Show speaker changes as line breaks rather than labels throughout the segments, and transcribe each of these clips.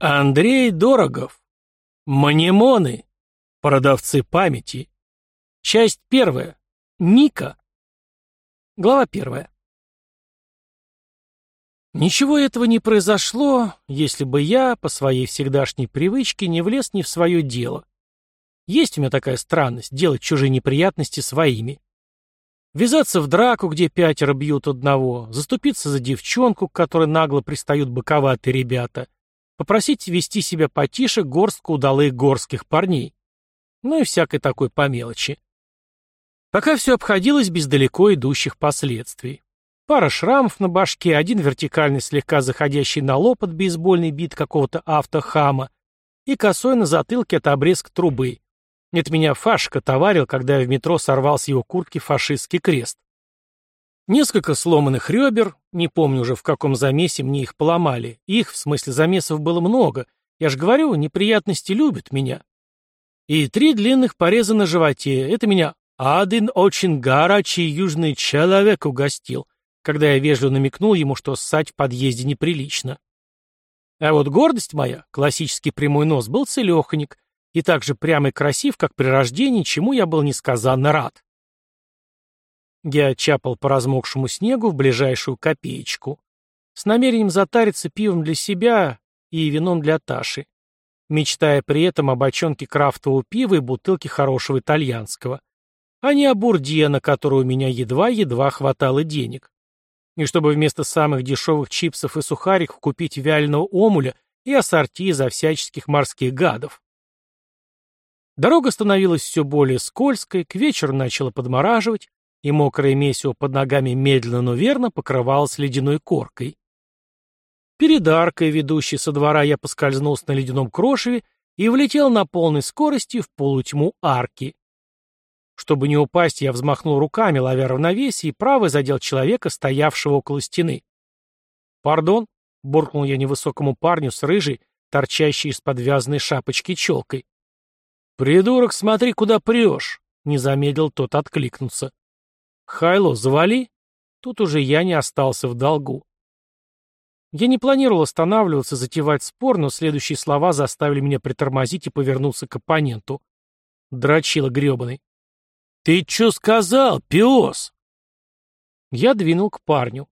Андрей Дорогов. Манимоны. Продавцы памяти. Часть первая. Ника. Глава первая. Ничего этого не произошло, если бы я, по своей всегдашней привычке, не влез ни в свое дело. Есть у меня такая странность — делать чужие неприятности своими. Ввязаться в драку, где пятеро бьют одного, заступиться за девчонку, к которой нагло пристают боковатые ребята — попросить вести себя потише горстку удалых горских парней. Ну и всякой такой по мелочи. Пока все обходилось без далеко идущих последствий. Пара шрамов на башке, один вертикальный слегка заходящий на лоб от бейсбольный бит какого-то автохама и косой на затылке от обрезка трубы. Это меня Фашка товарил, когда я в метро сорвал с его куртки фашистский крест. Несколько сломанных ребер, не помню уже в каком замесе мне их поломали. Их, в смысле замесов, было много. Я же говорю, неприятности любят меня. И три длинных пореза на животе. Это меня один очень горячий южный человек угостил, когда я вежливо намекнул ему, что ссать в подъезде неприлично. А вот гордость моя, классический прямой нос, был целеханик, и так же прям и красив, как при рождении, чему я был несказанно рад. Я чапал по размокшему снегу в ближайшую копеечку. С намерением затариться пивом для себя и вином для Таши. Мечтая при этом о бочонке крафтового пива и бутылке хорошего итальянского. А не о бурде, на которую у меня едва-едва хватало денег. И чтобы вместо самых дешевых чипсов и сухариков купить вяленого омуля и ассорти из всяческих морских гадов. Дорога становилась все более скользкой, к вечеру начала подмораживать, и мокрое месиво под ногами медленно, но верно покрывалось ледяной коркой. Перед аркой, ведущей со двора, я поскользнулся на ледяном крошеве и влетел на полной скорости в полутьму арки. Чтобы не упасть, я взмахнул руками, ловя равновесие, и правый задел человека, стоявшего около стены. «Пардон», — буркнул я невысокому парню с рыжей, торчащей из подвязанной шапочки челкой. «Придурок, смотри, куда прешь!» — не замедлил тот откликнуться. «Хайло, завали!» Тут уже я не остался в долгу. Я не планировал останавливаться, затевать спор, но следующие слова заставили меня притормозить и повернуться к оппоненту. Дрочила гребаный. «Ты чё сказал, пес?» Я двинул к парню.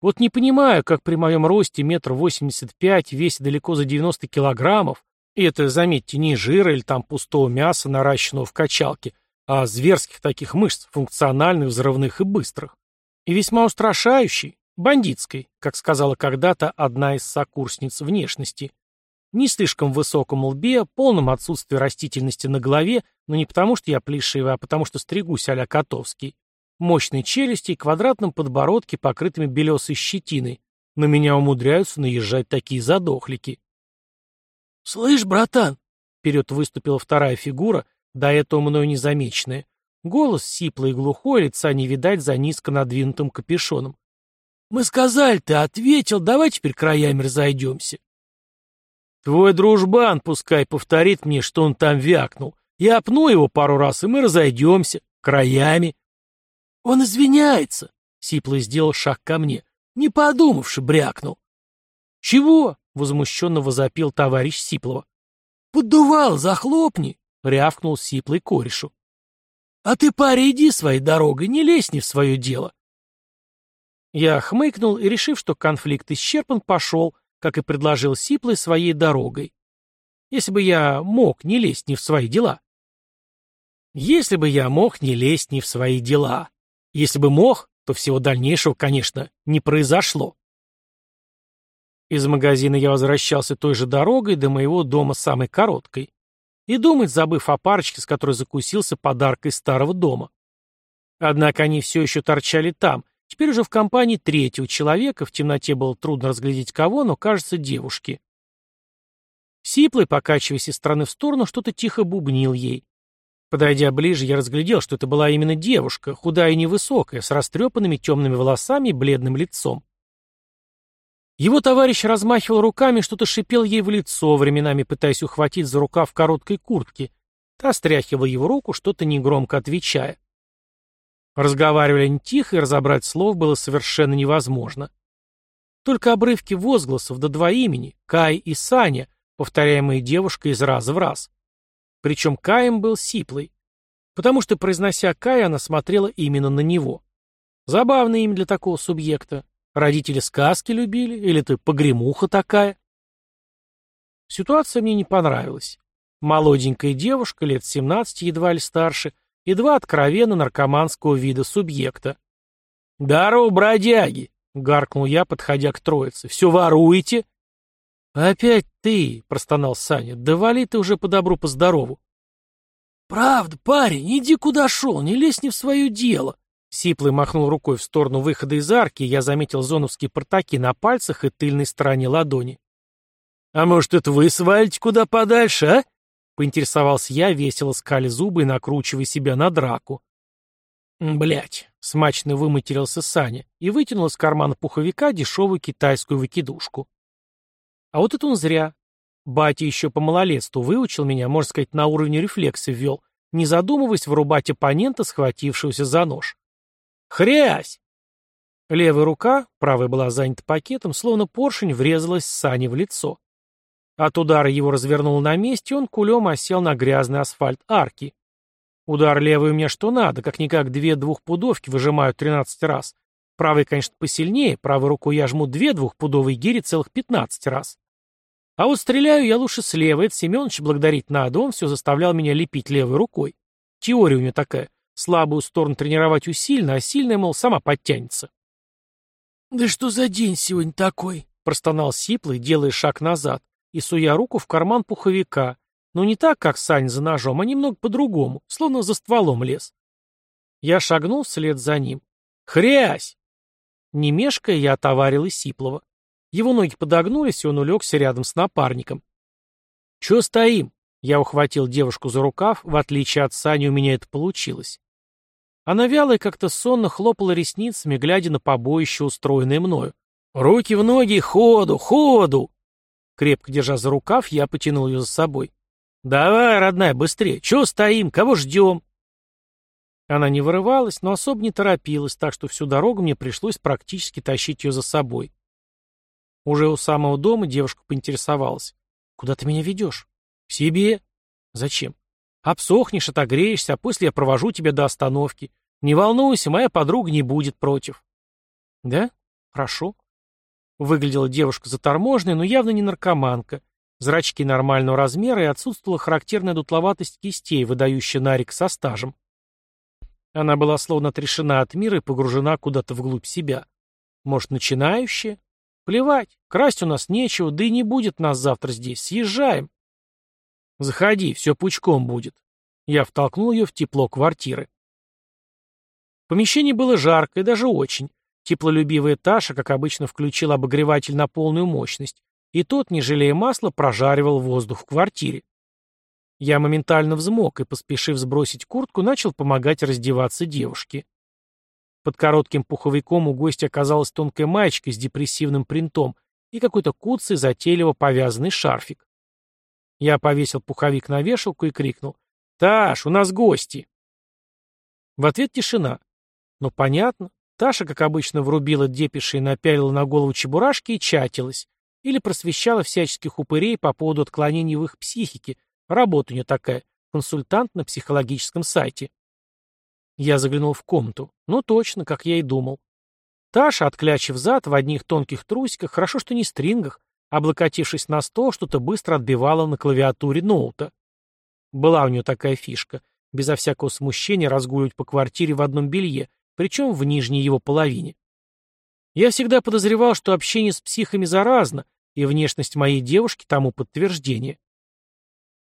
Вот не понимаю, как при моем росте метр восемьдесят пять, весе далеко за девяносто килограммов, и это, заметьте, не жира или там пустого мяса, наращенного в качалке, а зверских таких мышц, функциональных, взрывных и быстрых. И весьма устрашающей, бандитской, как сказала когда-то одна из сокурсниц внешности. Не слишком высоком лбе, полном отсутствии растительности на голове, но не потому, что я плешивый, а потому, что стригусь а Котовский. Мощной челюсти и квадратном подбородке, покрытыми белесой щетиной. На меня умудряются наезжать такие задохлики. «Слышь, братан!» Вперед выступила вторая фигура, до этого мною незамеченное. Голос сиплый и глухой, лица не видать за низко надвинутым капюшоном. «Мы сказали, ты ответил, давай теперь краями разойдемся». «Твой дружбан пускай повторит мне, что он там вякнул. Я опну его пару раз, и мы разойдемся. Краями». «Он извиняется», — Сиплый сделал шаг ко мне. «Не подумавши, брякнул». «Чего?» — возмущенно возопил товарищ Сиплова. «Поддувал, захлопни!» Рявкнул сиплый корешу. «А ты, парень, иди своей дорогой, не лезь не в свое дело». Я хмыкнул и, решив, что конфликт исчерпан, пошел, как и предложил Сиплый, своей дорогой. Если бы я мог не лезть не в свои дела. Если бы я мог не лезть не в свои дела. Если бы мог, то всего дальнейшего, конечно, не произошло. Из магазина я возвращался той же дорогой до моего дома самой короткой и думать, забыв о парочке, с которой закусился подаркой старого дома. Однако они все еще торчали там, теперь уже в компании третьего человека, в темноте было трудно разглядеть кого, но, кажется, девушки. Сиплый, покачиваясь из стороны в сторону, что-то тихо бубнил ей. Подойдя ближе, я разглядел, что это была именно девушка, худая и невысокая, с растрепанными темными волосами и бледным лицом. Его товарищ размахивал руками, что-то шипел ей в лицо, временами пытаясь ухватить за рукав короткой куртки. Та стряхивала его руку, что-то негромко отвечая. Разговаривали они тихо, и разобрать слов было совершенно невозможно. Только обрывки возгласов до два имени — Кай и Саня, повторяемые девушкой из раза в раз. Причем Каем был сиплый, потому что, произнося Кай, она смотрела именно на него. Забавное имя для такого субъекта. Родители сказки любили, или ты погремуха такая? Ситуация мне не понравилась. Молоденькая девушка, лет 17, едва ли старше, и два откровенно наркоманского вида субъекта. «Здорово, бродяги!» — гаркнул я, подходя к троице. «Все воруете?» «Опять ты!» — простонал Саня. «Да вали ты уже по добру, по здорову!» «Правда, парень, иди куда шел, не лезь не в свое дело!» Сиплый махнул рукой в сторону выхода из арки, и я заметил зоновские портаки на пальцах и тыльной стороне ладони. «А может, это вы свалите куда подальше, а?» Поинтересовался я, весело скали зубы и накручивая себя на драку. Блять, смачно выматерился Саня и вытянул из кармана пуховика дешевую китайскую выкидушку. А вот это он зря. Батя еще по малолетству выучил меня, можно сказать, на уровне рефлекса ввел, не задумываясь вырубать оппонента, схватившегося за нож. «Хрясь!» Левая рука, правая была занята пакетом, словно поршень врезалась Сане в лицо. От удара его развернул на месте, он кулем осел на грязный асфальт арки. Удар левый у меня что надо, как-никак две двухпудовки выжимают 13 раз. Правый, конечно, посильнее, правой рукой я жму две двухпудовые гири целых 15 раз. А вот стреляю я лучше слева, это Семенович благодарить надо, он все заставлял меня лепить левой рукой. Теория у него такая, слабую сторону тренировать усиленно, а сильная, мол, сама подтянется. «Да что за день сегодня такой?» — простонал Сиплый, делая шаг назад и суя руку в карман пуховика, но не так, как Сань за ножом, а немного по-другому, словно за стволом лез. Я шагнул вслед за ним. «Хрясь!» Не мешкая, я отоварил и Сиплова. Его ноги подогнулись, и он улегся рядом с напарником. «Чё стоим?» Я ухватил девушку за рукав, в отличие от Сани у меня это получилось. Она вяло и как-то сонно хлопала ресницами, глядя на побоище, устроенное мною. «Руки в ноги, ходу, ходу!» Крепко держа за рукав, я потянул ее за собой. «Давай, родная, быстрее! Чего стоим? Кого ждем?» Она не вырывалась, но особо не торопилась, так что всю дорогу мне пришлось практически тащить ее за собой. Уже у самого дома девушка поинтересовалась. «Куда ты меня ведешь?» «К себе». «Зачем?» «Обсохнешь, отогреешься, а после я провожу тебя до остановки. Не волнуйся, моя подруга не будет против». «Да? Хорошо. Выглядела девушка заторможенной, но явно не наркоманка. Зрачки нормального размера и отсутствовала характерная дутловатость кистей, выдающая Нарик со стажем. Она была словно отрешена от мира и погружена куда-то вглубь себя. Может, начинающая? Плевать, красть у нас нечего, да и не будет нас завтра здесь. Съезжаем. Заходи, все пучком будет. Я втолкнул ее в тепло квартиры. Помещение было жарко и даже очень. Теплолюбивая Таша, как обычно, включила обогреватель на полную мощность, и тот, не жалея масла, прожаривал воздух в квартире. Я моментально взмок и, поспешив сбросить куртку, начал помогать раздеваться девушке. Под коротким пуховиком у гостя оказалась тонкая маечка с депрессивным принтом и какой-то куцый, затейливо повязанный шарфик. Я повесил пуховик на вешалку и крикнул «Таш, у нас гости!» В ответ тишина. Но понятно, Таша, как обычно, врубила депиши и напялила на голову чебурашки и чатилась. Или просвещала всяческих упырей по поводу отклонений в их психике. Работа у нее такая. Консультант на психологическом сайте. Я заглянул в комнату. Ну, точно, как я и думал. Таша, отклячив зад, в одних тонких трусиках, хорошо что не стрингах, облокотившись на стол, что-то быстро отбивала на клавиатуре ноута. Была у нее такая фишка. Безо всякого смущения разгуливать по квартире в одном белье, причем в нижней его половине. Я всегда подозревал, что общение с психами заразно, и внешность моей девушки тому подтверждение.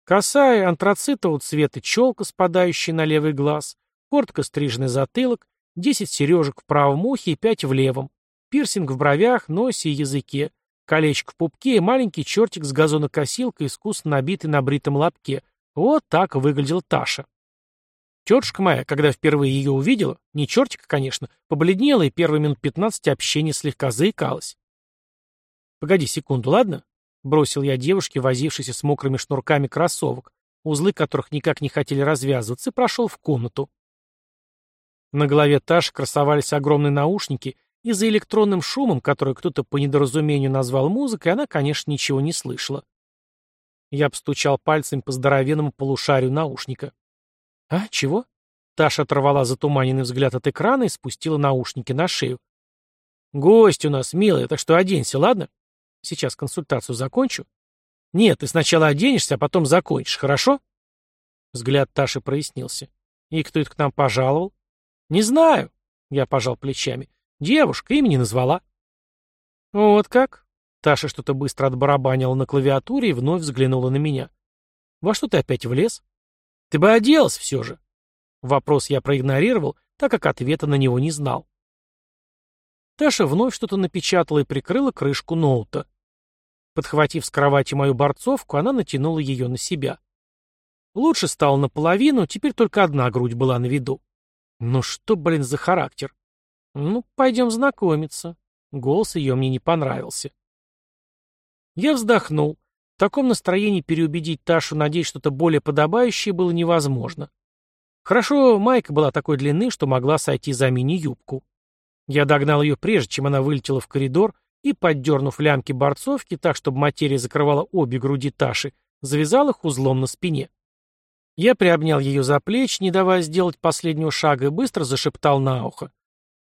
Косая антрацитового цвета челка, спадающая на левый глаз, коротко стриженный затылок, десять сережек в правом ухе и пять в левом, пирсинг в бровях, носе и языке, колечко в пупке и маленький чертик с газонокосилкой, искусно набитый на бритом лобке. Вот так выглядел Таша. Тетушка моя, когда впервые ее увидела, не чертика, конечно, побледнела и первые минут пятнадцать общения слегка заикалась. «Погоди секунду, ладно?» — бросил я девушке, возившейся с мокрыми шнурками кроссовок, узлы которых никак не хотели развязываться, и прошел в комнату. На голове Таши красовались огромные наушники, и за электронным шумом, который кто-то по недоразумению назвал музыкой, она, конечно, ничего не слышала. Я постучал пальцем по здоровенному полушарию наушника. «А, чего?» Таша оторвала затуманенный взгляд от экрана и спустила наушники на шею. «Гость у нас, милая, так что оденься, ладно? Сейчас консультацию закончу». «Нет, ты сначала оденешься, а потом закончишь, хорошо?» Взгляд Таши прояснился. «И кто это к нам пожаловал?» «Не знаю», — я пожал плечами. «Девушка, имени назвала». «Вот как?» Таша что-то быстро отбарабанила на клавиатуре и вновь взглянула на меня. «Во что ты опять влез?» «Ты бы оделась все же». Вопрос я проигнорировал, так как ответа на него не знал. Таша вновь что-то напечатала и прикрыла крышку ноута. Подхватив с кровати мою борцовку, она натянула ее на себя. Лучше стало наполовину, теперь только одна грудь была на виду. Ну что, блин, за характер? Ну, пойдем знакомиться. Голос ее мне не понравился. Я вздохнул. В таком настроении переубедить Ташу надеть что-то более подобающее было невозможно. Хорошо, майка была такой длины, что могла сойти за мини-юбку. Я догнал ее прежде, чем она вылетела в коридор, и, поддернув лямки борцовки так, чтобы материя закрывала обе груди Таши, завязал их узлом на спине. Я приобнял ее за плечи, не давая сделать последнего шага, и быстро зашептал на ухо.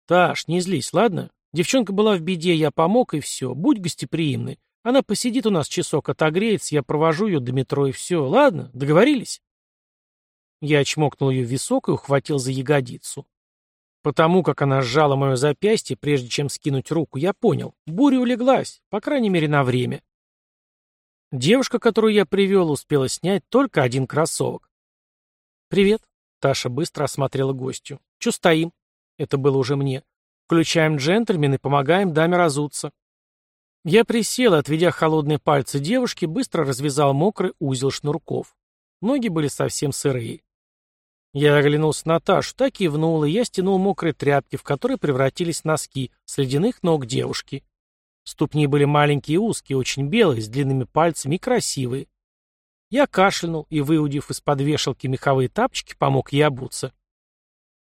«Таш, не злись, ладно? Девчонка была в беде, я помог, и все. Будь гостеприимной. Она посидит у нас часок, отогреется, я провожу ее до метро, и все. Ладно, договорились?» Я чмокнул ее в висок и ухватил за ягодицу. Потому как она сжала мое запястье, прежде чем скинуть руку, я понял. Буря улеглась, по крайней мере, на время. Девушка, которую я привел, успела снять только один кроссовок. «Привет», — Таша быстро осмотрела гостью. «Чё стоим?» Это было уже мне. «Включаем джентльмен и помогаем даме разуться». Я присел, отведя холодные пальцы девушки, быстро развязал мокрый узел шнурков. Ноги были совсем сырые. Я оглянулся на Ташу, так и внул, и я стянул мокрые тряпки, в которые превратились носки, с ледяных ног девушки. Ступни были маленькие и узкие, очень белые, с длинными пальцами и красивые. Я кашлянул и, выудив из-под вешалки меховые тапочки, помог ей обуться.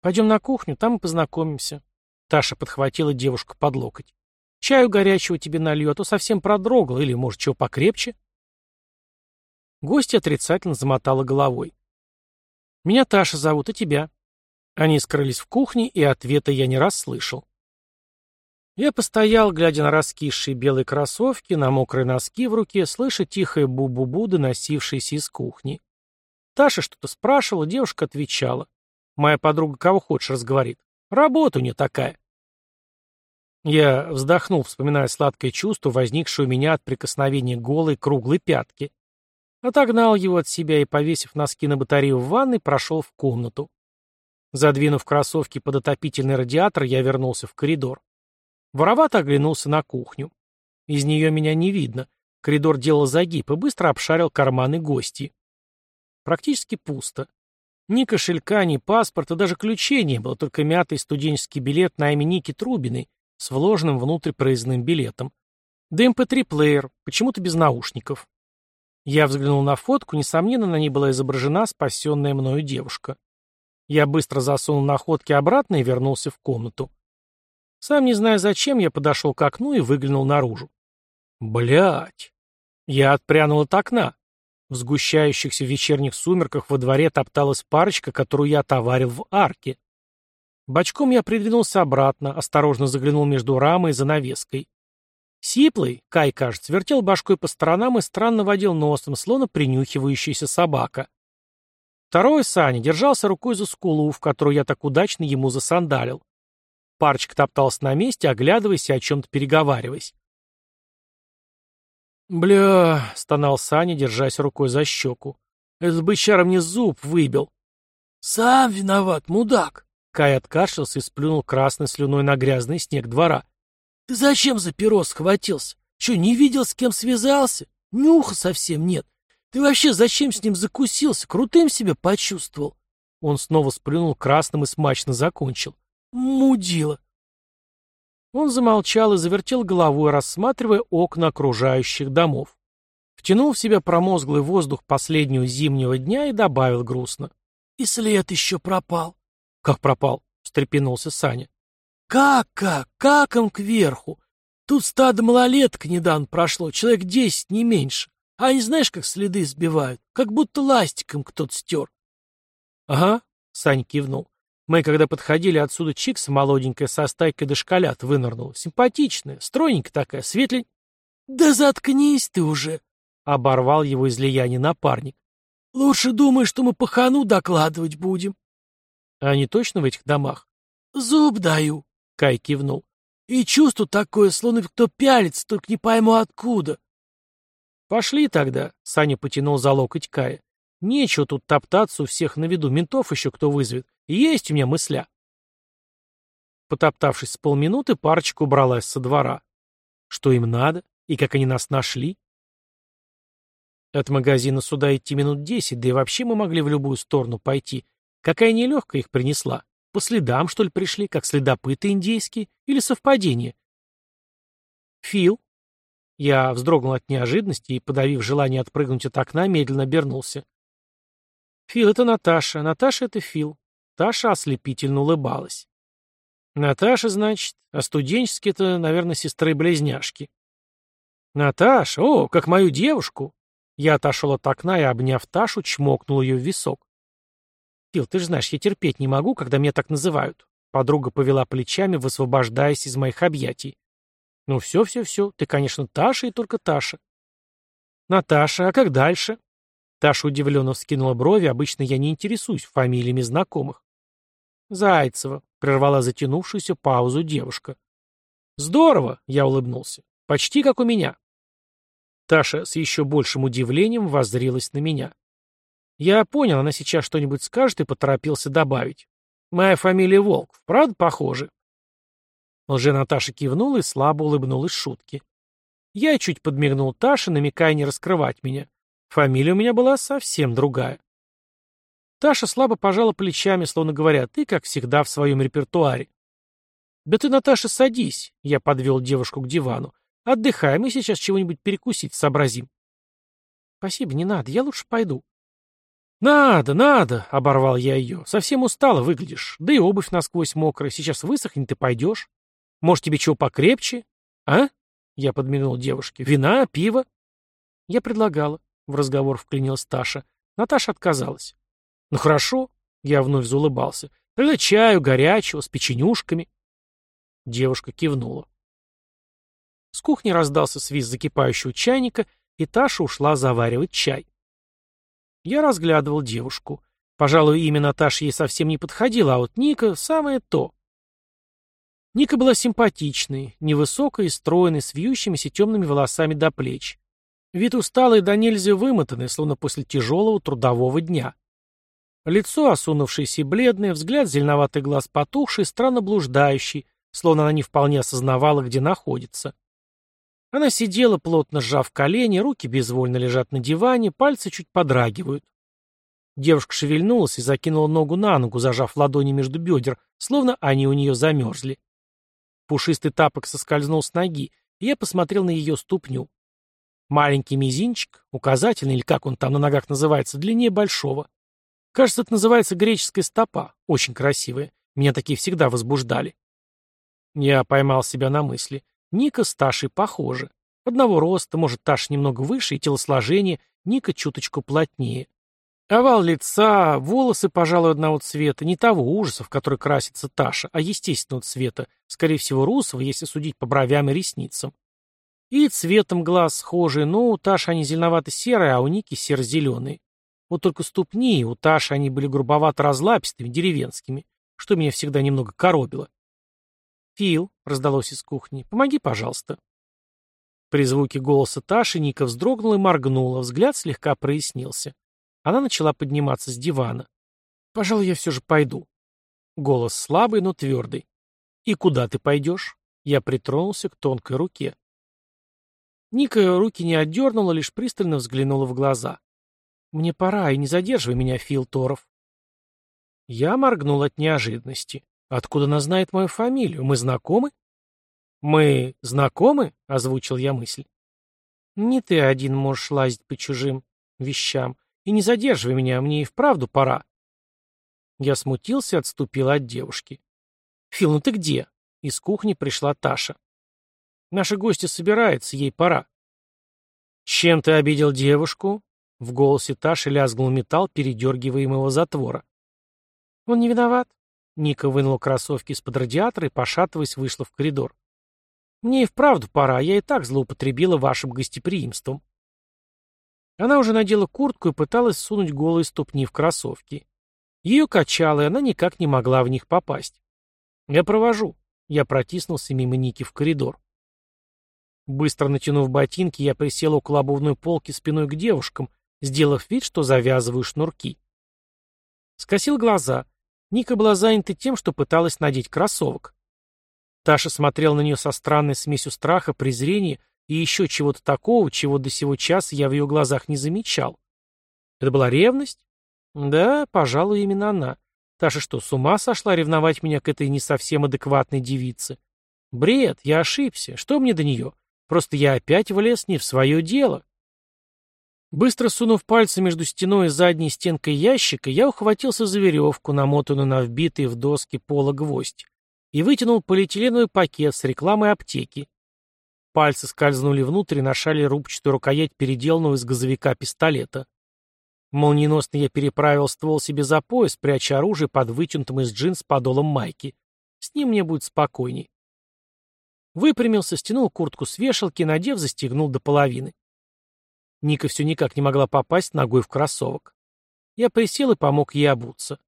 «Пойдем на кухню, там и познакомимся». Таша подхватила девушку под локоть. «Чаю горячего тебе налью, а то совсем продрогла, или, может, чего покрепче?» Гостья отрицательно замотала головой. «Меня Таша зовут, а тебя?» Они скрылись в кухне, и ответа я не раз слышал. Я постоял, глядя на раскисшие белые кроссовки, на мокрые носки в руке, слыша тихое бу-бу-бу, доносившееся из кухни. Таша что-то спрашивала, девушка отвечала. Моя подруга кого хочешь разговорит. Работа у нее такая. Я вздохнул, вспоминая сладкое чувство, возникшее у меня от прикосновения голой круглой пятки. Отогнал его от себя и, повесив носки на батарею в ванной, прошел в комнату. Задвинув кроссовки под отопительный радиатор, я вернулся в коридор. Воровато оглянулся на кухню. Из нее меня не видно. Коридор делал загиб и быстро обшарил карманы гости. Практически пусто. Ни кошелька, ни паспорта, даже ключей не было, только мятый студенческий билет на имя Ники Трубиной с вложенным внутрь проездным билетом. Да МП3-плеер, эм почему-то без наушников. Я взглянул на фотку, несомненно, на ней была изображена спасенная мною девушка. Я быстро засунул находки обратно и вернулся в комнату. Сам не зная зачем, я подошел к окну и выглянул наружу. Блять! Я отпрянул от окна. В сгущающихся вечерних сумерках во дворе топталась парочка, которую я отоварил в арке. Бочком я придвинулся обратно, осторожно заглянул между рамой и занавеской. Сиплый, Кай, кажется, вертел башкой по сторонам и странно водил носом, словно принюхивающаяся собака. Второй Саня держался рукой за скулу, в которую я так удачно ему засандалил. Парочка топтался на месте, оглядываясь и о чем-то переговариваясь. «Бля», — стонал Саня, держась рукой за щеку. «Этот бычара мне зуб выбил». «Сам виноват, мудак!» Кай откашлялся и сплюнул красной слюной на грязный снег двора. «Ты зачем за перо схватился? Че, не видел, с кем связался? Нюха совсем нет. Ты вообще зачем с ним закусился? Крутым себя почувствовал?» Он снова сплюнул красным и смачно закончил. Мудила. Он замолчал и завертел головой, рассматривая окна окружающих домов. Втянул в себя промозглый воздух последнего зимнего дня и добавил грустно. И след еще пропал. Как пропал? встрепенулся Саня. Как, как, как им кверху? Тут стадо малолеток недавно прошло, человек десять, не меньше. А они знаешь, как следы сбивают? Как будто ластиком кто-то стер. Ага, Сань кивнул. Мы, когда подходили отсюда, Чикса молоденькая со стайкой дошколят вынырнула. Симпатичная, стройненькая такая, светлень. Да заткнись ты уже, оборвал его излияние напарник. Лучше думай, что мы по хану докладывать будем. А они точно в этих домах? Зуб даю, Кай кивнул. И чувство такое, словно кто пялится, только не пойму откуда. Пошли тогда, Саня потянул за локоть Кая. Нечего тут топтаться у всех на виду, ментов еще кто вызовет. Есть у меня мысля. Потоптавшись с полминуты, парочка убралась со двора. Что им надо? И как они нас нашли? От магазина сюда идти минут десять, да и вообще мы могли в любую сторону пойти. Какая нелегкая их принесла. По следам, что ли, пришли, как следопыты индейские? Или совпадение? Фил. Я вздрогнул от неожиданности и, подавив желание отпрыгнуть от окна, медленно обернулся. Фил — это Наташа, Наташа — это Фил. Таша ослепительно улыбалась. Наташа, значит, а студенческие — это, наверное, сестры-близняшки. Наташа, о, как мою девушку! Я отошел от окна и, обняв Ташу, чмокнул ее в висок. Фил, ты же знаешь, я терпеть не могу, когда меня так называют. Подруга повела плечами, высвобождаясь из моих объятий. Ну все, все, все, ты, конечно, Таша и только Таша. Наташа, а как дальше? Таша удивленно вскинула брови, обычно я не интересуюсь фамилиями знакомых. Зайцева, прервала затянувшуюся паузу девушка. Здорово, я улыбнулся. Почти как у меня. Таша с еще большим удивлением воззрилась на меня. Я понял, она сейчас что-нибудь скажет и поторопился добавить. Моя фамилия Волк, правда похоже? Лже Наташа кивнула и слабо улыбнулась шутке. Я чуть подмигнул Таше, намекая не раскрывать меня. Фамилия у меня была совсем другая. Таша слабо пожала плечами, словно говоря, ты, как всегда, в своем репертуаре. «Да ты, Наташа, садись», — я подвел девушку к дивану. «Отдыхай, мы сейчас чего-нибудь перекусить сообразим». «Спасибо, не надо, я лучше пойду». «Надо, надо», — оборвал я ее. «Совсем устала выглядишь. Да и обувь насквозь мокрая. Сейчас высохнет, и пойдешь. Может, тебе чего покрепче? А?» Я подмигнул девушке. «Вина, пиво?» Я предлагала. В разговор вклинилась Таша. Наташа отказалась. «Ну хорошо», — я вновь заулыбался. «Тогда чаю, горячего, с печенюшками». Девушка кивнула. С кухни раздался свист закипающего чайника, и Таша ушла заваривать чай. Я разглядывал девушку. Пожалуй, имя Наташи ей совсем не подходило, а вот Ника — самое то. Ника была симпатичной, невысокой стройной, с вьющимися темными волосами до плеч. Вид усталый да нельзя вымотанный, словно после тяжелого трудового дня. Лицо осунувшееся и бледное, взгляд зеленоватый глаз потухший, странно блуждающий, словно она не вполне осознавала, где находится. Она сидела, плотно сжав колени, руки безвольно лежат на диване, пальцы чуть подрагивают. Девушка шевельнулась и закинула ногу на ногу, зажав ладони между бедер, словно они у нее замерзли. Пушистый тапок соскользнул с ноги, и я посмотрел на ее ступню. Маленький мизинчик, указательный, или как он там на ногах называется, длиннее большого. Кажется, это называется греческая стопа. Очень красивая. Меня такие всегда возбуждали. Я поймал себя на мысли. Ника с Ташей похожи. Одного роста, может, Таша немного выше, и телосложение, Ника чуточку плотнее. Овал лица, волосы, пожалуй, одного цвета, не того ужаса, в который красится Таша, а естественного цвета, скорее всего, русого, если судить по бровям и ресницам. И цветом глаз схожие, но у Таши они зеленовато-серые, а у Ники серо-зеленые. Вот только ступни, у Таши они были грубовато-разлапистыми, деревенскими, что меня всегда немного коробило. «Фил», — раздалось из кухни, — «помоги, пожалуйста». При звуке голоса Таши Ника вздрогнула и моргнула, взгляд слегка прояснился. Она начала подниматься с дивана. «Пожалуй, я все же пойду». Голос слабый, но твердый. «И куда ты пойдешь?» Я притронулся к тонкой руке. Ника руки не отдернула, лишь пристально взглянула в глаза. «Мне пора, и не задерживай меня, Фил Торов». Я моргнул от неожиданности. «Откуда она знает мою фамилию? Мы знакомы?» «Мы знакомы?» — озвучил я мысль. «Не ты один можешь лазить по чужим вещам. И не задерживай меня, мне и вправду пора». Я смутился отступил от девушки. «Фил, ну ты где?» Из кухни пришла Таша. Наша гостья собирается, ей пора. «Чем ты обидел девушку?» В голосе Таши лязгнул металл передергиваемого затвора. «Он не виноват». Ника вынула кроссовки из-под радиатора и, пошатываясь, вышла в коридор. «Мне и вправду пора, я и так злоупотребила вашим гостеприимством». Она уже надела куртку и пыталась сунуть голые ступни в кроссовки. Ее качало, и она никак не могла в них попасть. «Я провожу». Я протиснулся мимо Ники в коридор. Быстро натянув ботинки, я присел около обувной полки спиной к девушкам, сделав вид, что завязываю шнурки. Скосил глаза. Ника была занята тем, что пыталась надеть кроссовок. Таша смотрел на нее со странной смесью страха, презрения и еще чего-то такого, чего до сего часа я в ее глазах не замечал. Это была ревность? Да, пожалуй, именно она. Таша что, с ума сошла ревновать меня к этой не совсем адекватной девице? Бред, я ошибся. Что мне до нее? Просто я опять влез не в свое дело. Быстро сунув пальцы между стеной и задней стенкой ящика, я ухватился за веревку, намотанную на вбитый в доски пола гвоздь, и вытянул полиэтиленовый пакет с рекламой аптеки. Пальцы скользнули внутрь и нашали рубчатую рукоять переделанного из газовика пистолета. Молниеносно я переправил ствол себе за пояс, пряча оружие под вытянутым из джинс подолом майки. С ним мне будет спокойней. Выпрямился, стянул куртку с вешалки, надев, застегнул до половины. Ника все никак не могла попасть ногой в кроссовок. Я присел и помог ей обуться.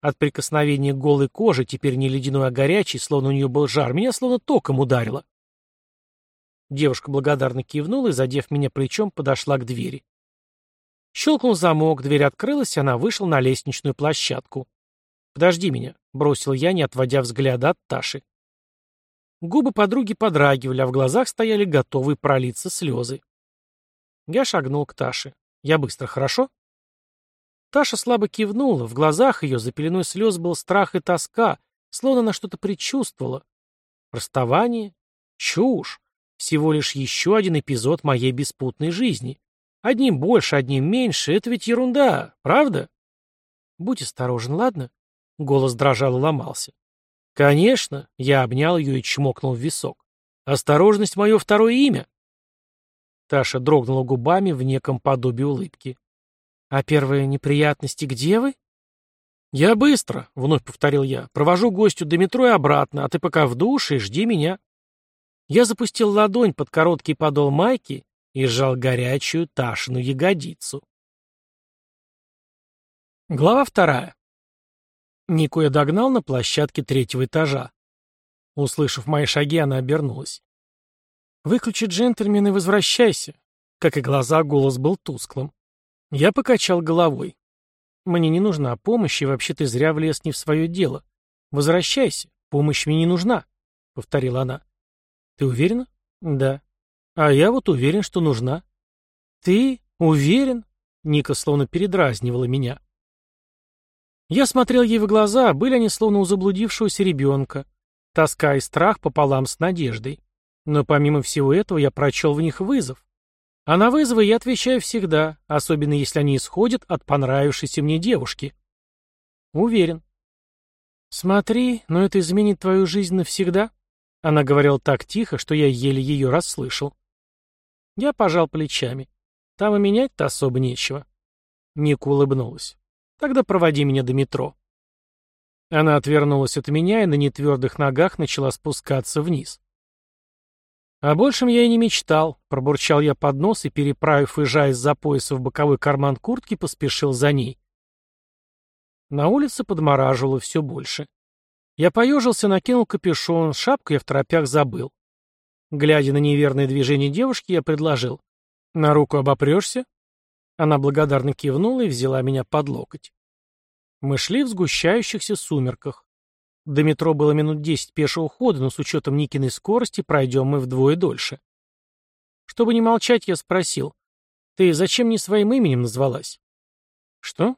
От прикосновения голой кожи, теперь не ледяной, а горячей, словно у нее был жар, меня словно током ударило. Девушка благодарно кивнула и, задев меня плечом, подошла к двери. Щелкнул замок, дверь открылась, и она вышла на лестничную площадку. «Подожди меня», — бросил я, не отводя взгляда от Таши. Губы подруги подрагивали, а в глазах стояли готовые пролиться слезы. Я шагнул к Таше. «Я быстро, хорошо?» Таша слабо кивнула, в глазах ее за пеленой слез был страх и тоска, словно она что-то предчувствовала. Расставание? Чушь. Всего лишь еще один эпизод моей беспутной жизни. Одним больше, одним меньше — это ведь ерунда, правда? Будь осторожен, ладно? Голос дрожал и ломался. Конечно, я обнял ее и чмокнул в висок. Осторожность — мое второе имя. Таша дрогнула губами в неком подобии улыбки. «А первые неприятности где вы?» «Я быстро», — вновь повторил я. «Провожу гостю до метро и обратно, а ты пока в душе и жди меня». Я запустил ладонь под короткий подол майки и сжал горячую Ташину ягодицу. Глава вторая. Нику я догнал на площадке третьего этажа. Услышав мои шаги, она обернулась. «Выключи, джентльмен, и возвращайся». Как и глаза, голос был тусклым. Я покачал головой. «Мне не нужна помощь, и вообще ты зря влез не в свое дело. Возвращайся, помощь мне не нужна», — повторила она. «Ты уверена?» «Да». «А я вот уверен, что нужна». «Ты уверен?» Ника словно передразнивала меня. Я смотрел ей в глаза, были они словно у заблудившегося ребенка. Тоска и страх пополам с надеждой. Но помимо всего этого я прочел в них вызов. А на вызовы я отвечаю всегда, особенно если они исходят от понравившейся мне девушки. Уверен. Смотри, но это изменит твою жизнь навсегда. Она говорила так тихо, что я еле ее расслышал. Я пожал плечами. Там и менять-то особо нечего. Ника улыбнулась. Тогда проводи меня до метро. Она отвернулась от меня и на нетвердых ногах начала спускаться вниз. О большем я и не мечтал, пробурчал я под нос и, переправив ижа из-за пояса в боковой карман куртки, поспешил за ней. На улице подмораживало все больше. Я поежился, накинул капюшон, шапку я в торопях забыл. Глядя на неверное движение девушки, я предложил. «На руку обопрешься?» Она благодарно кивнула и взяла меня под локоть. Мы шли в сгущающихся сумерках. До метро было минут десять пешего хода, но с учетом Никиной скорости пройдем мы вдвое дольше. Чтобы не молчать, я спросил. «Ты зачем не своим именем назвалась?» «Что?»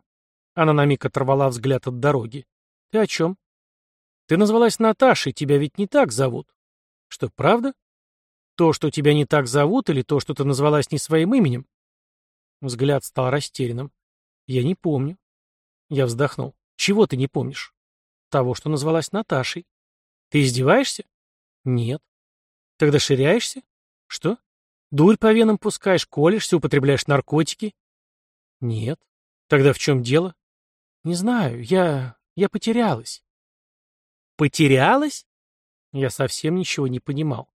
Она на миг оторвала взгляд от дороги. «Ты о чем?» «Ты назвалась Наташей, тебя ведь не так зовут». «Что, правда?» «То, что тебя не так зовут, или то, что ты назвалась не своим именем?» Взгляд стал растерянным. «Я не помню». Я вздохнул. «Чего ты не помнишь?» Того, что назвалась Наташей. Ты издеваешься? Нет. Тогда ширяешься? Что? Дурь по венам пускаешь, колешься, употребляешь наркотики? Нет. Тогда в чем дело? Не знаю, я... я потерялась. Потерялась? Я совсем ничего не понимал.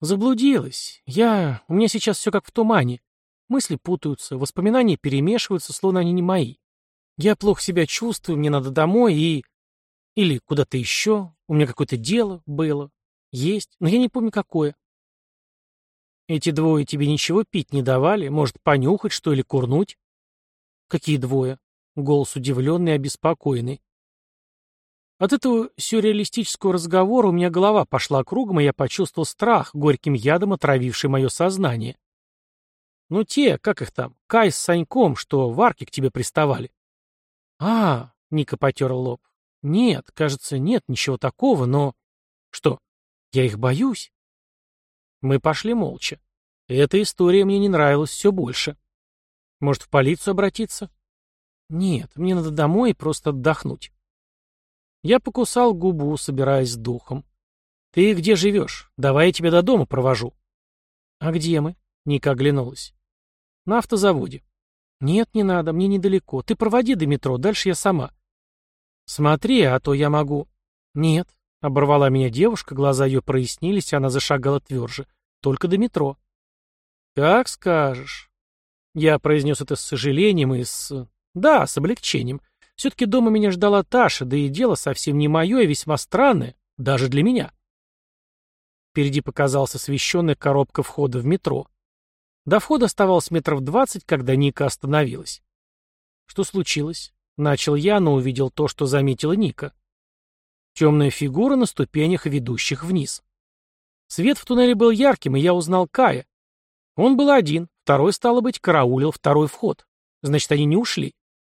Заблудилась. Я... У меня сейчас все как в тумане. Мысли путаются, воспоминания перемешиваются, словно они не мои. Я плохо себя чувствую, мне надо домой и... Или куда-то еще. У меня какое-то дело было. Есть, но я не помню какое. Эти двое тебе ничего пить не давали? Может, понюхать что или курнуть? Какие двое? Голос удивленный и обеспокоенный. От этого сюрреалистического разговора у меня голова пошла кругом, и я почувствовал страх, горьким ядом отравивший мое сознание. Ну те, как их там, Кай с Саньком, что в арке к тебе приставали. А, Ника потер лоб. Нет, кажется, нет ничего такого, но... Что, я их боюсь? Мы пошли молча. Эта история мне не нравилась все больше. Может, в полицию обратиться? Нет, мне надо домой и просто отдохнуть. Я покусал губу, собираясь с духом. «Ты где живешь? Давай я тебя до дома провожу». «А где мы?» — Ника оглянулась. «На автозаводе». «Нет, не надо, мне недалеко. Ты проводи до метро, дальше я сама». «Смотри, а то я могу...» «Нет», — оборвала меня девушка, глаза ее прояснились, и она зашагала тверже. «Только до метро». «Как скажешь». Я произнес это с сожалением и с... Да, с облегчением. Все-таки дома меня ждала Таша, да и дело совсем не мое и весьма странное, даже для меня. Впереди показалась освещенная коробка входа в метро. До входа оставалось метров двадцать, когда Ника остановилась. Что случилось? Начал я, но увидел то, что заметила Ника. Темная фигура на ступенях, ведущих вниз. Свет в туннеле был ярким, и я узнал Кая. Он был один, второй, стало быть, караулил второй вход. Значит, они не ушли.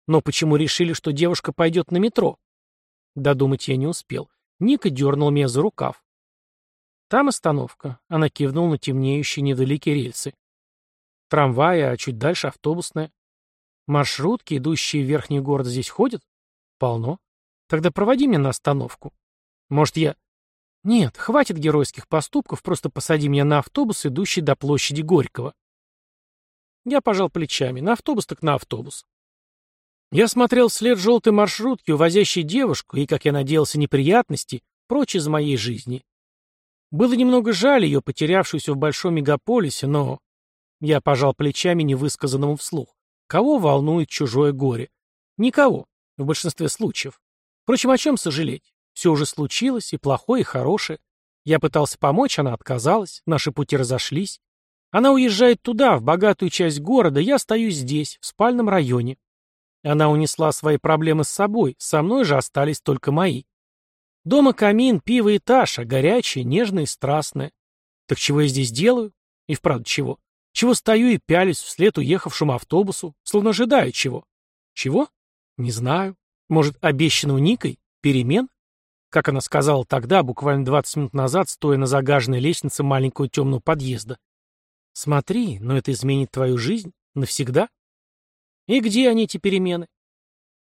Но почему решили, что девушка пойдет на метро? Додумать я не успел. Ника дернул меня за рукав. Там остановка. Она кивнула на темнеющие невдалеке рельсы. Трамвай, а чуть дальше автобусная. Маршрутки, идущие в верхний город, здесь ходят? Полно. Тогда проводи меня на остановку. Может, я... Нет, хватит геройских поступков, просто посади меня на автобус, идущий до площади Горького. Я пожал плечами. На автобус так на автобус. Я смотрел вслед желтой маршрутки, увозящей девушку, и, как я надеялся, неприятности, прочь из моей жизни. Было немного жаль ее, потерявшуюся в большом мегаполисе, но... Я пожал плечами невысказанному вслух. Кого волнует чужое горе? Никого, в большинстве случаев. Впрочем, о чем сожалеть? Все уже случилось, и плохое, и хорошее. Я пытался помочь, она отказалась, наши пути разошлись. Она уезжает туда, в богатую часть города, я остаюсь здесь, в спальном районе. Она унесла свои проблемы с собой, со мной же остались только мои. Дома камин, пиво и таша, горячее, нежное и страстное. Так чего я здесь делаю? И вправду чего? Чего стою и пялюсь вслед уехавшему автобусу, словно ожидаю чего? Чего? Не знаю. Может, обещанного Никой? Перемен? Как она сказала тогда, буквально 20 минут назад, стоя на загаженной лестнице маленького темного подъезда. Смотри, но это изменит твою жизнь навсегда. И где они, эти перемены?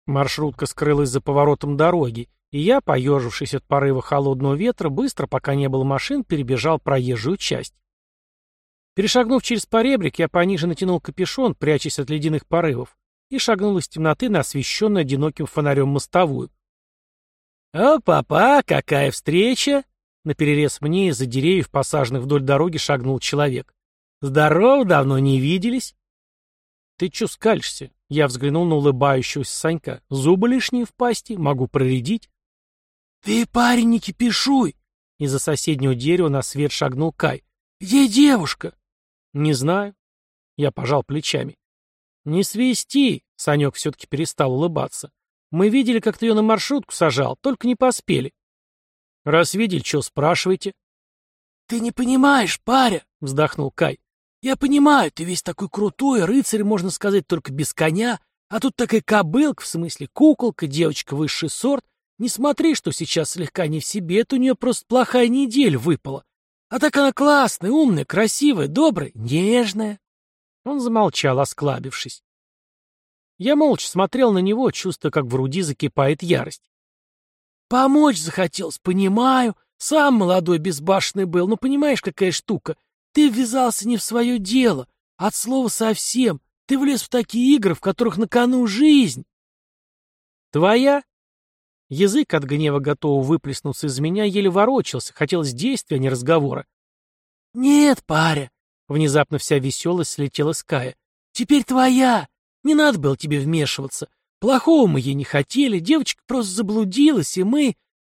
Маршрутка скрылась за поворотом дороги, и я, поежившись от порыва холодного ветра, быстро, пока не было машин, перебежал проезжую часть. Перешагнув через поребрик, я пониже натянул капюшон, прячась от ледяных порывов, и шагнул из темноты на освещенную одиноким фонарем мостовую. «О, папа, какая встреча!» Наперерез мне из-за деревьев, посаженных вдоль дороги, шагнул человек. «Здоров, давно не виделись!» «Ты чё скалишься?» Я взглянул на улыбающегося Санька. «Зубы лишние в пасти? Могу проредить?» «Ты, парень, не кипишуй!» Из-за соседнего дерева на свет шагнул Кай. «Где девушка?» «Не знаю». Я пожал плечами. «Не свисти!» — Санек все-таки перестал улыбаться. «Мы видели, как ты ее на маршрутку сажал, только не поспели». «Раз видели, что спрашиваете?» «Ты не понимаешь, паря!» — вздохнул Кай. Я понимаю, ты весь такой крутой, рыцарь, можно сказать, только без коня, а тут такая кобылка, в смысле куколка, девочка высший сорт. Не смотри, что сейчас слегка не в себе, это у нее просто плохая неделя выпала. А так она классная, умная, красивая, добрая, нежная. Он замолчал, осклабившись. Я молча смотрел на него, чувствуя, как в груди закипает ярость. Помочь захотелось, понимаю. Сам молодой безбашенный был, но понимаешь, какая штука? Ты ввязался не в свое дело, от слова совсем. Ты влез в такие игры, в которых на кону жизнь. Твоя? Язык от гнева готов выплеснуться из меня, еле ворочался, хотелось действия, а не разговора. Нет, паря. Внезапно вся веселость слетела с Кая. Теперь твоя. Не надо было тебе вмешиваться. Плохого мы ей не хотели, девочка просто заблудилась, и мы...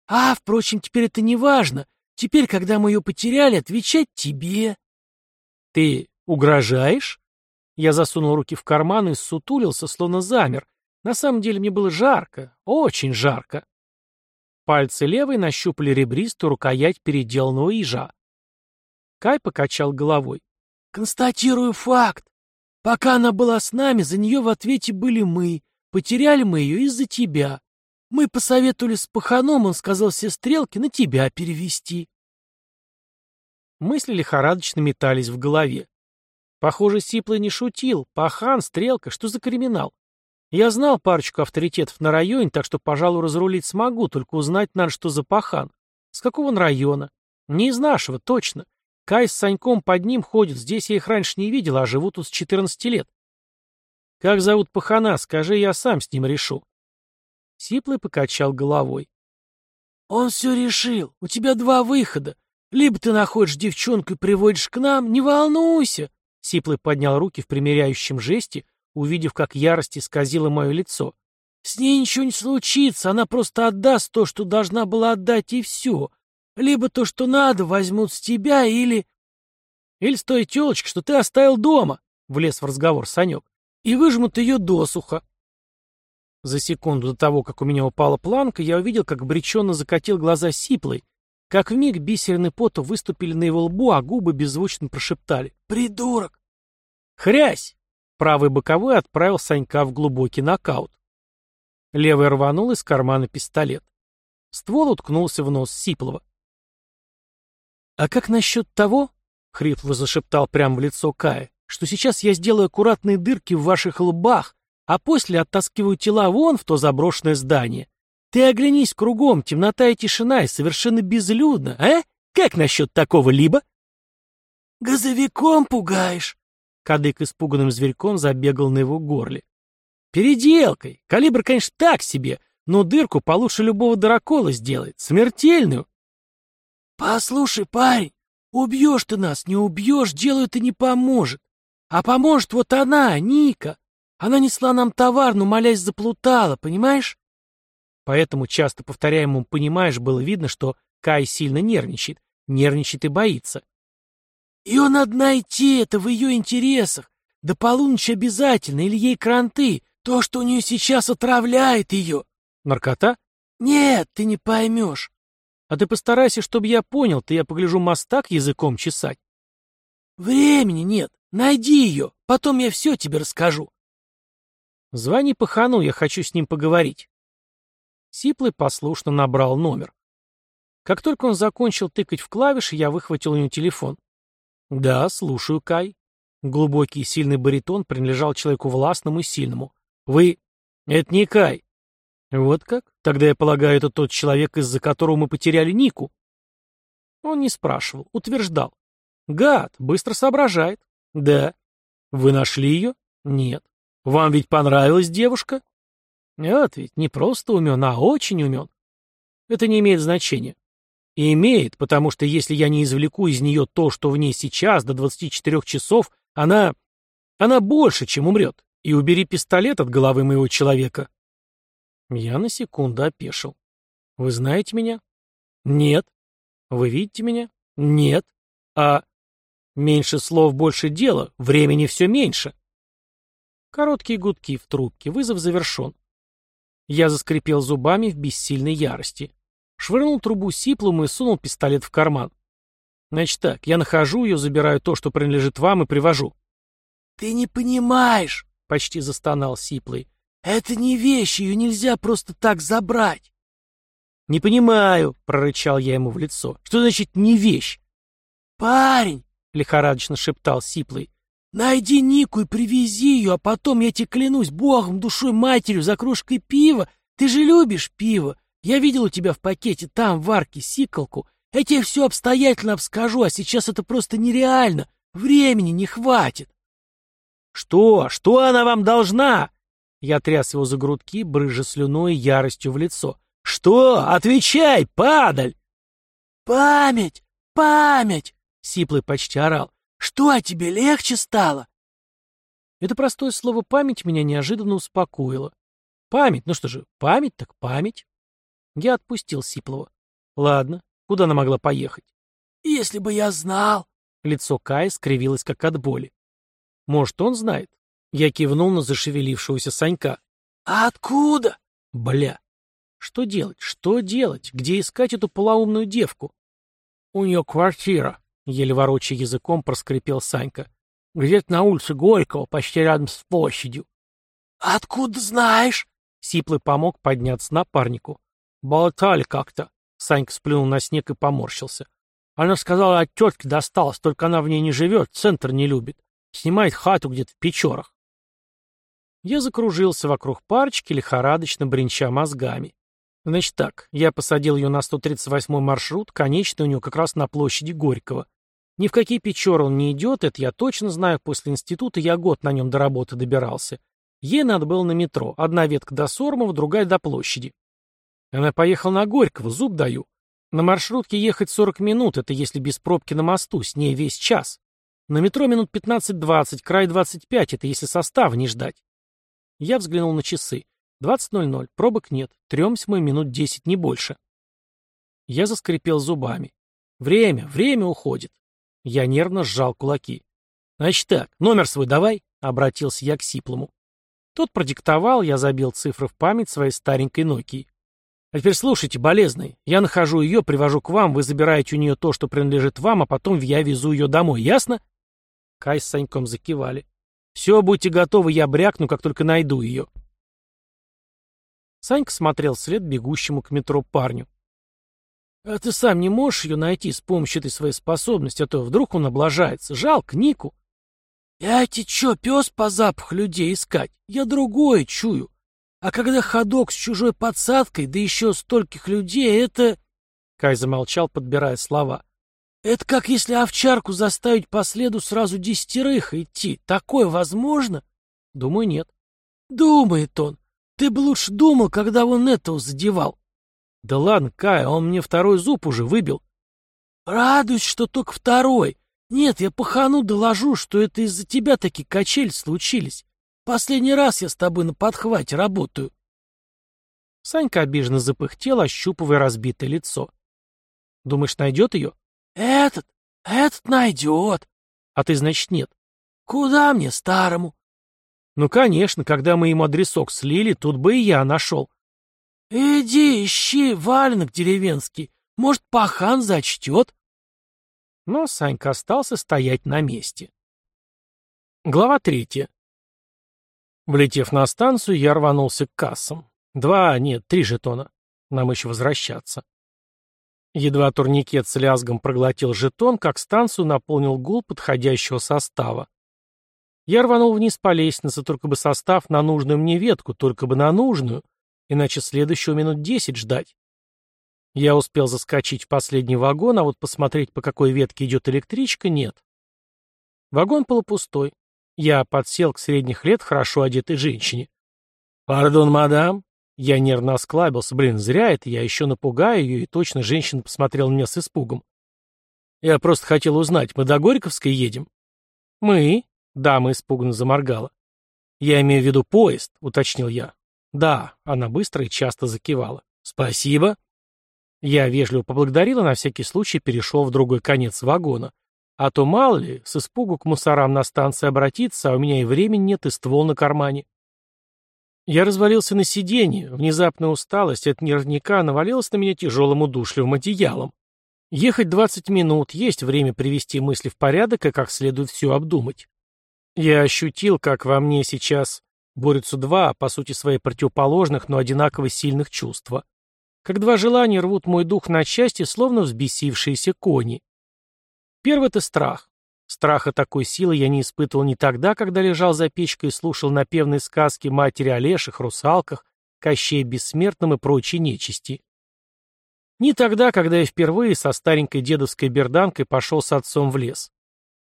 А, впрочем, теперь это не важно. Теперь, когда мы ее потеряли, отвечать тебе. Ты угрожаешь? Я засунул руки в карман и сутулился, словно замер. На самом деле мне было жарко, очень жарко. Пальцы левой нащупали ребристую рукоять переделанного ежа. Кай покачал головой. «Констатирую факт. Пока она была с нами, за нее в ответе были мы. Потеряли мы ее из-за тебя. Мы посоветовали с паханом, он сказал все стрелки на тебя перевести. Мысли лихорадочно метались в голове. Похоже, Сиплый не шутил. Пахан, стрелка, что за криминал? Я знал парочку авторитетов на районе, так что, пожалуй, разрулить смогу, только узнать надо, что за пахан. С какого он района? Не из нашего, точно. Кай с Саньком под ним ходит, здесь я их раньше не видел, а живу тут с 14 лет. Как зовут пахана, скажи, я сам с ним решу. Сиплый покачал головой. Он все решил. У тебя два выхода. Либо ты находишь девчонку и приводишь к нам, не волнуйся. Сиплый поднял руки в примиряющем жесте, увидев, как ярость исказила мое лицо. С ней ничего не случится, она просто отдаст то, что должна была отдать, и все. Либо то, что надо, возьмут с тебя, или... Или с той телочки, что ты оставил дома, — влез в разговор Санек и выжмут ее досуха. За секунду до того, как у меня упала планка, я увидел, как обреченно закатил глаза сиплой, как вмиг бисерины пота выступили на его лбу, а губы беззвучно прошептали «Придурок!». «Хрясь!» Правый боковой отправил Санька в глубокий нокаут. Левый рванул из кармана пистолет. Ствол уткнулся в нос Сиплова. «А как насчет того?» — хрипло зашептал прямо в лицо Кая что сейчас я сделаю аккуратные дырки в ваших лбах, а после оттаскиваю тела вон в то заброшенное здание. Ты оглянись кругом, темнота и тишина, и совершенно безлюдно, а? Как насчет такого либо? Газовиком пугаешь. Кадык испуганным зверьком забегал на его горле. Переделкой. Калибр, конечно, так себе, но дырку получше любого дракола сделает. Смертельную. Послушай, парень, убьешь ты нас, не убьешь, делу это не поможет. А поможет вот она, Ника. Она несла нам товар, но, молясь, заплутала, понимаешь? Поэтому часто повторяемому «понимаешь» было видно, что Кай сильно нервничает. Нервничает и боится. Ее надо найти, это в ее интересах. До полуночи обязательно, или ей кранты. То, что у нее сейчас отравляет ее. Наркота? Нет, ты не поймешь. А ты постарайся, чтобы я понял, ты я погляжу мастак языком чесать. Времени нет. Найди ее, потом я все тебе расскажу. Звони пахану, я хочу с ним поговорить. Сиплый послушно набрал номер. Как только он закончил тыкать в клавиши, я выхватил у него телефон. «Да, слушаю, Кай». Глубокий и сильный баритон принадлежал человеку властному и сильному. «Вы...» «Это не Кай». «Вот как? Тогда я полагаю, это тот человек, из-за которого мы потеряли Нику». Он не спрашивал, утверждал. «Гад, быстро соображает. Да. Вы нашли ее? Нет. Вам ведь понравилась девушка? Нет, ведь не просто умен, а очень умен. Это не имеет значения. И имеет, потому что если я не извлеку из нее то, что в ней сейчас, до 24 часов, она... Она больше, чем умрет. И убери пистолет от головы моего человека. Я на секунду опешил. Вы знаете меня? Нет. Вы видите меня? Нет. А Меньше слов, больше дела, времени все меньше. Короткие гудки в трубке, вызов завершен. Я заскрипел зубами в бессильной ярости. Швырнул трубу сиплому и сунул пистолет в карман. Значит так, я нахожу ее, забираю то, что принадлежит вам, и привожу. «Ты не понимаешь!» — почти застонал Сиплый. «Это не вещь, ее нельзя просто так забрать!» «Не понимаю!» — прорычал я ему в лицо. «Что значит «не вещь»?» «Парень, — лихорадочно шептал Сиплый. «Найди Нику и привези ее, а потом, я тебе клянусь, богом, душой, матерью, за кружкой пива. Ты же любишь пиво. Я видел у тебя в пакете там, в арке, сиколку. Я тебе все обстоятельно обскажу, а сейчас это просто нереально. Времени не хватит. Что? Что она вам должна? Я тряс его за грудки, брыжа слюной и яростью в лицо. Что? Отвечай, падаль! Память! Память! Сиплый почти орал. Что, тебе легче стало? Это простое слово «память» меня неожиданно успокоило. Память, ну что же, память так память. Я отпустил Сиплова. Ладно, куда она могла поехать? Если бы я знал. Лицо Кая скривилось, как от боли. Может, он знает? Я кивнул на зашевелившегося Санька. А откуда? Бля. Что делать? Что делать? Где искать эту полоумную девку? У нее квартира, еле ворочая языком проскрипел Санька. Где-то на улице Горького, почти рядом с площадью. «Откуда знаешь?» Сиплый помог подняться напарнику. «Болтали как-то». Санька сплюнул на снег и поморщился. Она сказала, от тетки досталась, только она в ней не живет, центр не любит. Снимает хату где-то в Печорах. Я закружился вокруг парочки, лихорадочно бренча мозгами. Значит так, я посадил ее на 138-й маршрут, конечный у него как раз на площади Горького. Ни в какие Печоры он не идет, это я точно знаю, после института я год на нем до работы добирался. Ей надо было на метро, одна ветка до Сормова, другая до площади. Она поехала на Горького, зуб даю. На маршрутке ехать 40 минут, это если без пробки на мосту, с ней весь час. На метро минут 15-20, край 25, это если состав не ждать. Я взглянул на часы. 20.00, пробок нет, тремся мы минут 10, не больше. Я заскрипел зубами. Время, время уходит. Я нервно сжал кулаки. «Значит так, номер свой давай», — обратился я к Сиплому. Тот продиктовал, я забил цифры в память своей старенькой Нокии. «А теперь слушайте, болезный, я нахожу ее, привожу к вам, вы забираете у нее то, что принадлежит вам, а потом я везу ее домой, ясно?» Кай с Саньком закивали. «Все, будьте готовы, я брякну, как только найду ее». Санька смотрел вслед бегущему к метро парню. А ты сам не можешь ее найти с помощью этой своей способности, а то вдруг он облажается. Жалко Нику. Я тебе чё, пес по запаху людей искать? Я другое чую. А когда ходок с чужой подсадкой, да еще стольких людей, это... Кай замолчал, подбирая слова. Это как если овчарку заставить по следу сразу десятерых идти. Такое возможно? Думаю, нет. Думает он. Ты бы лучше думал, когда он этого задевал. Да ладно, Кай, он мне второй зуб уже выбил. Радуюсь, что только второй. Нет, я пахану доложу, что это из-за тебя такие качели случились. Последний раз я с тобой на подхвате работаю. Санька обиженно запыхтел, ощупывая разбитое лицо. Думаешь, найдет ее? Этот, этот найдет. А ты, значит, нет. Куда мне, старому? Ну, конечно, когда мы ему адресок слили, тут бы и я нашел. «Иди, ищи валенок деревенский. Может, пахан зачтет?» Но Санька остался стоять на месте. Глава третья. Влетев на станцию, я рванулся к кассам. Два, нет, три жетона. Нам еще возвращаться. Едва турникет с лязгом проглотил жетон, как станцию наполнил гул подходящего состава. Я рванул вниз по лестнице, только бы состав на нужную мне ветку, только бы на нужную — иначе следующего минут десять ждать. Я успел заскочить в последний вагон, а вот посмотреть, по какой ветке идет электричка, нет. Вагон полупустой. Я подсел к средних лет хорошо одетой женщине. «Пардон, мадам». Я нервно осклабился. Блин, зря это, я еще напугаю ее, и точно женщина посмотрела на меня с испугом. «Я просто хотел узнать, мы до Горьковской едем?» «Мы?» — дама испуганно заморгала. «Я имею в виду поезд», — уточнил я. «Да», — она быстро и часто закивала. «Спасибо». Я вежливо поблагодарил и на всякий случай перешел в другой конец вагона. А то, мало ли, с испугу к мусорам на станции обратиться, а у меня и времени нет, и ствол на кармане. Я развалился на сиденье, внезапная усталость от нервника навалилась на меня тяжелым удушливым одеялом. Ехать 20 минут, есть время привести мысли в порядок и как следует все обдумать. Я ощутил, как во мне сейчас Борются два, по сути своей противоположных, но одинаково сильных чувства. Как два желания рвут мой дух на части, словно взбесившиеся кони. Первый — это страх. Страха такой силы я не испытывал ни тогда, когда лежал за печкой и слушал напевные сказки матери о леших, русалках, Кощее Бессмертном и прочей нечисти. Не тогда, когда я впервые со старенькой дедовской берданкой пошел с отцом в лес.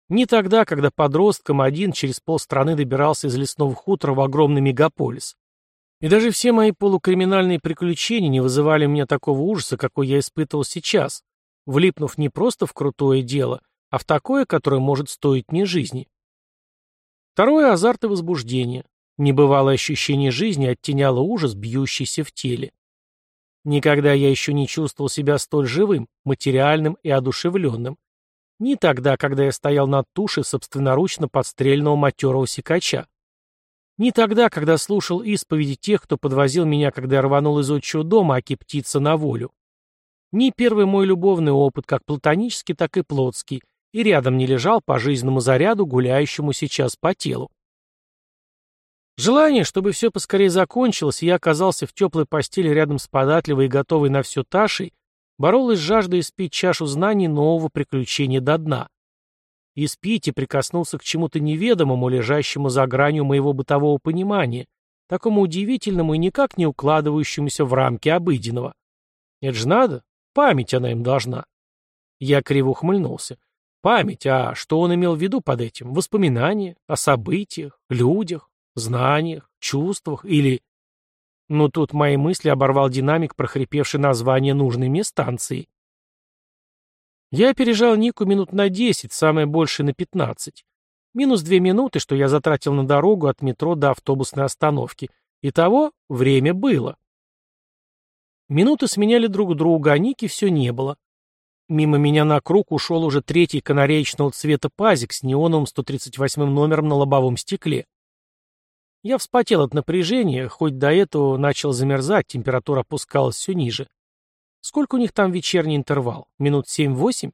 Не тогда, когда подростком один через полстраны добирался из лесного хутора в огромный мегаполис. И даже все мои полукриминальные приключения не вызывали у меня такого ужаса, какой я испытывал сейчас, влипнув не просто в крутое дело, а в такое, которое может стоить мне жизни. Второе – азарт и возбуждение. Небывалое ощущение жизни оттеняло ужас, бьющийся в теле. Никогда я еще не чувствовал себя столь живым, материальным и одушевленным. Ни тогда, когда я стоял над тушей собственноручно подстрельного матерого сикача. Ни тогда, когда слушал исповеди тех, кто подвозил меня, когда я рванул из отчего дома, аки птица на волю. Ни первый мой любовный опыт, как платонический, так и плотский, и рядом не лежал по жизненному заряду, гуляющему сейчас по телу. Желание, чтобы все поскорее закончилось, и я оказался в теплой постели рядом с податливой и готовой на все Ташей, боролось с жаждой испить чашу знаний нового приключения до дна. Испить и прикоснуться к чему-то неведомому, лежащему за гранью моего бытового понимания, такому удивительному и никак не укладывающемуся в рамки обыденного. Это же надо, память она им должна. Я криво ухмыльнулся. Память, а что он имел в виду под этим? Воспоминания о событиях, людях, знаниях, чувствах или... Но тут мои мысли оборвал динамик, прохрипевший название нужной мне станции. Я опережал Нику минут на десять, самое большее на пятнадцать. Минус две минуты, что я затратил на дорогу от метро до автобусной остановки. Итого время было. Минуты сменяли друг друга, а Ники все не было. Мимо меня на круг ушел уже третий канареечного цвета пазик с неоновым 138 номером на лобовом стекле. Я вспотел от напряжения, хоть до этого начал замерзать, температура опускалась все ниже. Сколько у них там вечерний интервал? Минут семь-восемь?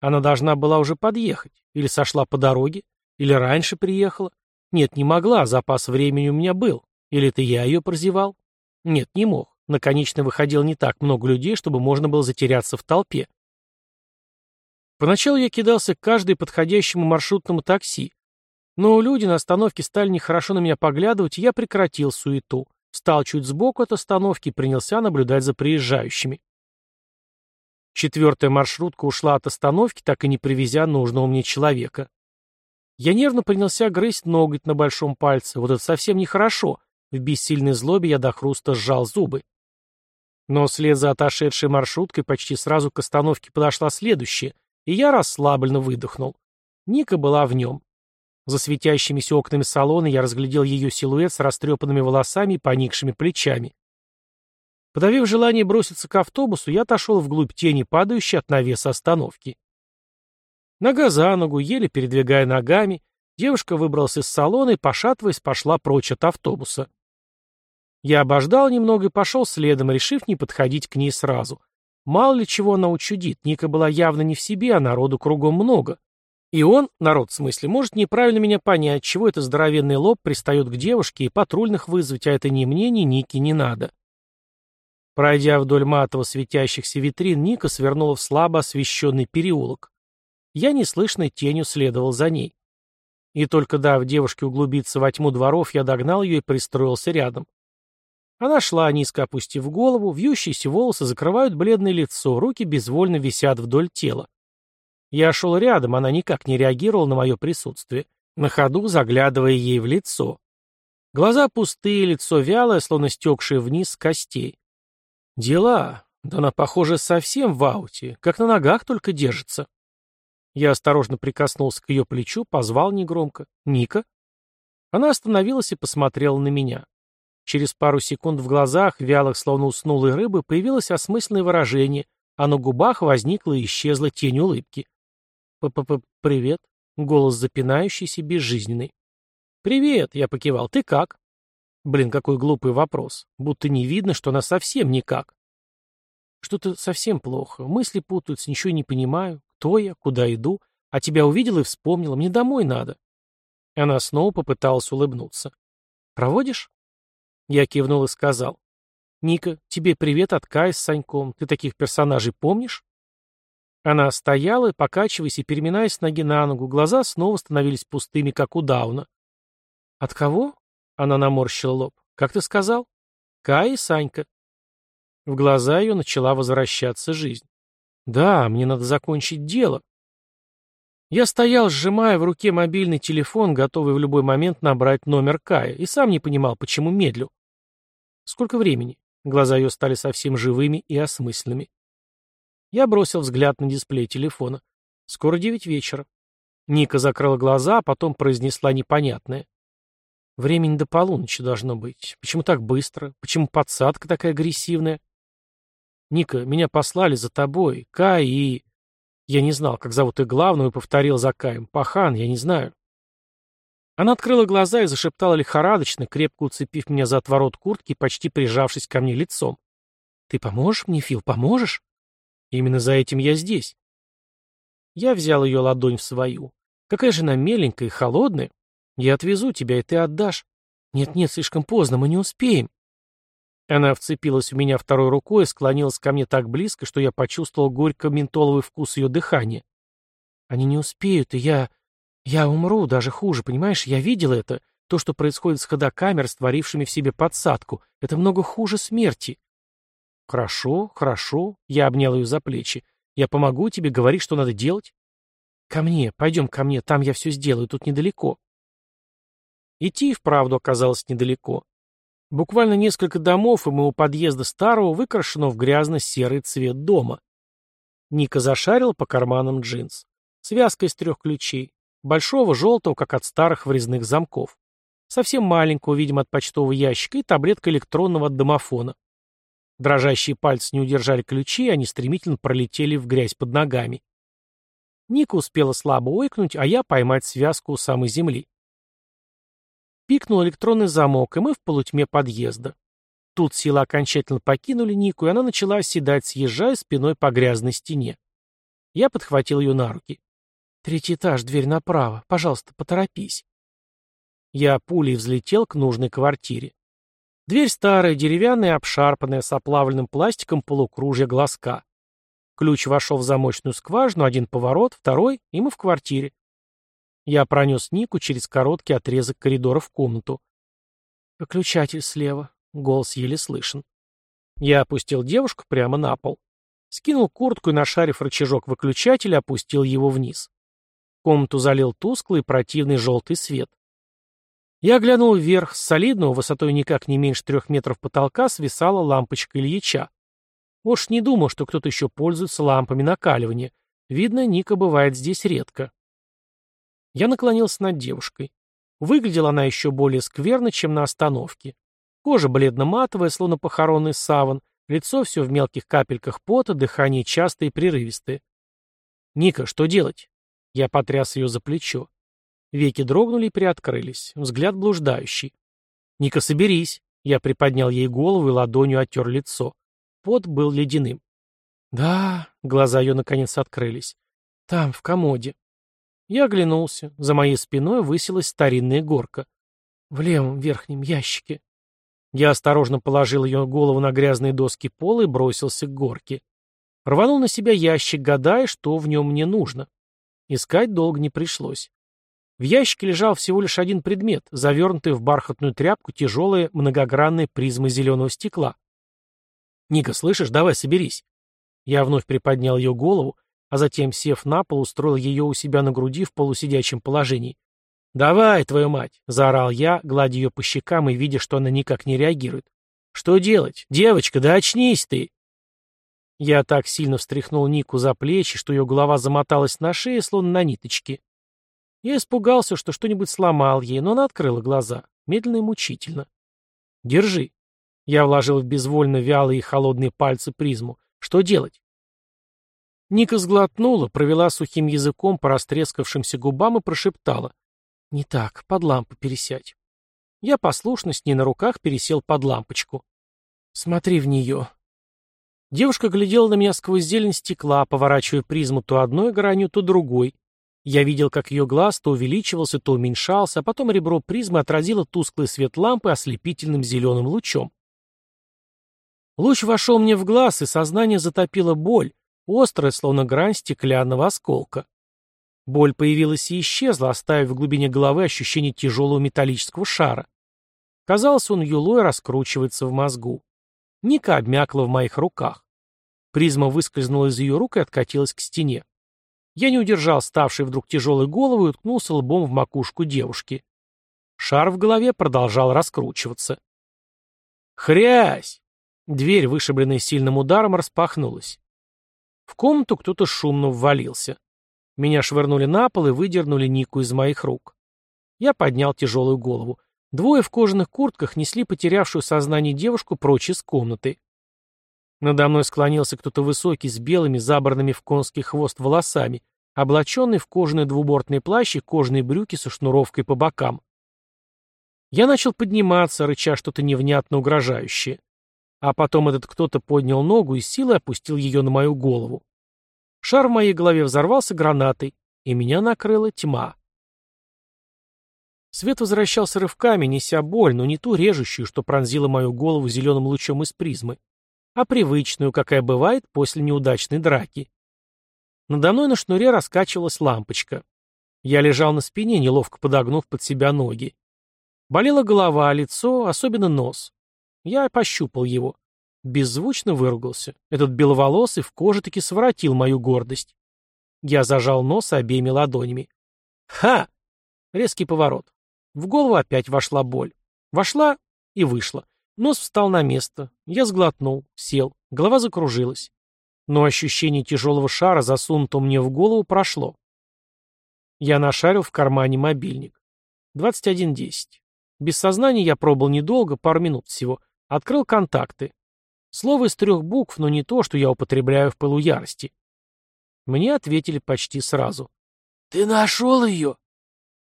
Она должна была уже подъехать. Или сошла по дороге? Или раньше приехала? Нет, не могла, запас времени у меня был. Или это я ее прозевал? Нет, не мог. На конечной выходило не так много людей, чтобы можно было затеряться в толпе. Поначалу я кидался к каждой подходящему маршрутному такси. Но люди на остановке стали нехорошо на меня поглядывать, и я прекратил суету. Встал чуть сбоку от остановки и принялся наблюдать за приезжающими. Четвертая маршрутка ушла от остановки, так и не привезя нужного мне человека. Я нервно принялся грызть ноготь на большом пальце. Вот это совсем нехорошо. В бессильной злобе я до хруста сжал зубы. Но вслед за отошедшей маршруткой почти сразу к остановке подошла следующая — и я расслабленно выдохнул. Ника была в нем. За светящимися окнами салона я разглядел ее силуэт с растрепанными волосами и поникшими плечами. Подавив желание броситься к автобусу, я отошел вглубь тени, падающей от навеса остановки. Нога за ногу, еле передвигая ногами, девушка выбралась из салона и, пошатываясь, пошла прочь от автобуса. Я обождал немного и пошел следом, решив не подходить к ней сразу. Мало ли чего она учудит, Ника была явно не в себе, а народу кругом много. И он, народ в смысле, может неправильно меня понять, чего это здоровенный лоб пристает к девушке и патрульных вызвать, а это ни мне, ни Нике не надо. Пройдя вдоль матово светящихся витрин, Ника свернула в слабо освещенный переулок. Я неслышной тенью следовал за ней. И только дав девушке углубиться во тьму дворов, я догнал ее и пристроился рядом. Она шла, низко опустив голову, вьющиеся волосы закрывают бледное лицо, руки безвольно висят вдоль тела. Я шел рядом, она никак не реагировала на мое присутствие, на ходу заглядывая ей в лицо. Глаза пустые, лицо вялое, словно стекшее вниз с костей. Дела. Да она, похоже, совсем в ауте, как на ногах только держится. Я осторожно прикоснулся к ее плечу, позвал негромко. «Ника?» Она остановилась и посмотрела на меня. Через пару секунд в глазах, вялых, словно уснулой рыбы, появилось осмысленное выражение, а на губах возникла и исчезла тень улыбки. «П-п-п, привет», голос запинающийся, безжизненный. «Привет», — я покивал, — «ты как?» Блин, какой глупый вопрос. Будто не видно, что она совсем никак. Что-то совсем плохо. Мысли путаются, ничего не понимаю. Кто я, куда иду? А тебя увидела и вспомнила. Мне домой надо. Она снова попыталась улыбнуться. «Проводишь?» Я кивнул и сказал. «Ника, тебе привет от Кая с Саньком. Ты таких персонажей помнишь?» Она стояла, покачиваясь и переминаясь ноги на ногу, глаза снова становились пустыми, как у Дауна. «От кого?» — она наморщила лоб. «Как ты сказал?» «Кай и Санька». В глаза ее начала возвращаться жизнь. «Да, мне надо закончить дело». Я стоял, сжимая в руке мобильный телефон, готовый в любой момент набрать номер Кая, и сам не понимал, почему медлю. «Сколько времени?» Глаза ее стали совсем живыми и осмысленными. Я бросил взгляд на дисплей телефона. Скоро девять вечера. Ника закрыла глаза, а потом произнесла непонятное. Времени до полуночи должно быть. Почему так быстро? Почему подсадка такая агрессивная? Ника, меня послали за тобой, Кай и... Я не знал, как зовут их главного, и повторил за Каем. Пахан, я не знаю. Она открыла глаза и зашептала лихорадочно, крепко уцепив меня за отворот куртки, почти прижавшись ко мне лицом. «Ты поможешь мне, Фил, поможешь?» «Именно за этим я здесь». Я взял ее ладонь в свою. Какая же она меленькая и холодная. Я отвезу тебя, и ты отдашь. Нет-нет, слишком поздно, мы не успеем. Она вцепилась в меня второй рукой и склонилась ко мне так близко, что я почувствовал горько-ментоловый вкус ее дыхания. Они не успеют, и я... Я умру, даже хуже, понимаешь? Я видел это. То, что происходит с ходокамер, створившими в себе подсадку. Это много хуже смерти. Хорошо, хорошо. Я обнял ее за плечи. Я помогу тебе, говори, что надо делать. «Ко мне, пойдем ко мне, там я все сделаю, тут недалеко». Идти и вправду оказалось недалеко. Буквально несколько домов, и мы у подъезда старого выкрашено в грязно-серый цвет дома. Ника зашарила по карманам джинс. Связка из трех ключей. Большого, желтого, как от старых врезных замков. Совсем маленького, видимо, от почтового ящика, и таблетка электронного от домофона. Дрожащие пальцы не удержали ключи, они стремительно пролетели в грязь под ногами. Ника успела слабо ойкнуть, а я поймать связку у самой земли. Пикнул электронный замок, и мы в полутьме подъезда. Тут силы окончательно покинули Нику, и она начала оседать, съезжая спиной по грязной стене. Я подхватил ее на руки. «Третий этаж, дверь направо. Пожалуйста, поторопись». Я пулей взлетел к нужной квартире. Дверь старая, деревянная, обшарпанная, с оплавленным пластиком полукружья глазка. Ключ вошел в замочную скважину, один поворот, второй, и мы в квартире. Я пронес Нику через короткий отрезок коридора в комнату. «Выключатель слева», — голос еле слышен. Я опустил девушку прямо на пол. Скинул куртку и, нашарив рычажок выключателя, опустил его вниз. Комнату залил тусклый противный желтый свет. Я глянул вверх, с солидного, высотой никак не меньше трех метров потолка, свисала лампочка Ильича. Уж не думал, что кто-то еще пользуется лампами накаливания. Видно, Ника бывает здесь редко. Я наклонился над девушкой. Выглядела она еще более скверно, чем на остановке. Кожа бледно-матовая, словно похоронный саван, лицо все в мелких капельках пота, дыхание частое и прерывистое. «Ника, что делать?» Я потряс ее за плечо. Веки дрогнули и приоткрылись. Взгляд блуждающий. «Ника, соберись!» Я приподнял ей голову и ладонью оттер лицо. Пот был ледяным. «Да...» — глаза ее наконец открылись. «Там, в комоде». Я оглянулся. За моей спиной высилась старинная горка. В левом верхнем ящике. Я осторожно положил ее голову на грязные доски пола и бросился к горке. Рванул на себя ящик, гадая, что в нем мне нужно. Искать долго не пришлось. В ящике лежал всего лишь один предмет, завернутый в бархатную тряпку тяжелая многогранная призма зеленого стекла. «Ника, слышишь, давай соберись». Я вновь приподнял ее голову, а затем, сев на пол, устроил ее у себя на груди в полусидячем положении. «Давай, твою мать!» — заорал я, гладя ее по щекам и видя, что она никак не реагирует. «Что делать? Девочка, да очнись ты!» Я так сильно встряхнул Нику за плечи, что ее голова замоталась на шее, словно на ниточке. Я испугался, что что-нибудь сломал ей, но она открыла глаза, медленно и мучительно. «Держи», я вложил в безвольно вялые и холодные пальцы призму. Что делать? Ника сглотнула, провела сухим языком по растрескавшимся губам и прошептала. «Не так, под лампу пересядь». Я послушно с ней на руках пересел под лампочку. «Смотри в нее». Девушка глядела на меня сквозь зелень стекла, поворачивая призму то одной гранью, то другой. Я видел, как ее глаз то увеличивался, то уменьшался, а потом ребро призмы отразило тусклый свет лампы ослепительным зеленым лучом. Луч вошел мне в глаз, и сознание затопило боль, острая, словно грань стеклянного осколка. Боль появилась и исчезла, оставив в глубине головы ощущение тяжелого металлического шара. Казалось, он юлой раскручивается в мозгу. Ника обмякла в моих руках. Призма выскользнула из ее рук и откатилась к стене. Я не удержал ставшей вдруг тяжелой голову и уткнулся лбом в макушку девушки. Шар в голове продолжал раскручиваться. «Хрясь!» Дверь, вышибленная сильным ударом, распахнулась. В комнату кто-то шумно ввалился. Меня швырнули на пол и выдернули Нику из моих рук. Я поднял тяжелую голову. Двое в кожаных куртках несли потерявшую сознание девушку прочь из комнаты. Надо мной склонился кто-то высокий, с белыми, забранными в конский хвост волосами, облаченный в кожаный двубортный плащ и кожаные брюки со шнуровкой по бокам. Я начал подниматься, рыча что-то невнятно угрожающее. А потом этот кто-то поднял ногу и силой опустил ее на мою голову. Шар в моей голове взорвался гранатой, и меня накрыла тьма. Свет возвращался рывками, неся боль, но не ту режущую, что пронзила мою голову зеленым лучом из призмы, а привычную, какая бывает после неудачной драки. Надо мной на шнуре раскачивалась лампочка. Я лежал на спине, неловко подогнув под себя ноги. Болела голова, лицо, особенно нос. Я пощупал его. Беззвучно выругался. Этот беловолосый в коже таки своротил мою гордость. Я зажал нос обеими ладонями. Ха! Резкий поворот. В голову опять вошла боль. Вошла и вышла. Нос встал на место. Я сглотнул, сел. Голова закружилась. Но ощущение тяжелого шара, засунутого мне в голову, прошло. Я нашарил в кармане мобильник. 21.10. Без сознания я пробыл недолго, пару минут всего. Открыл контакты. Слово из трех букв, но не то, что я употребляю в пылу ярости. Мне ответили почти сразу. «Ты нашел ее?»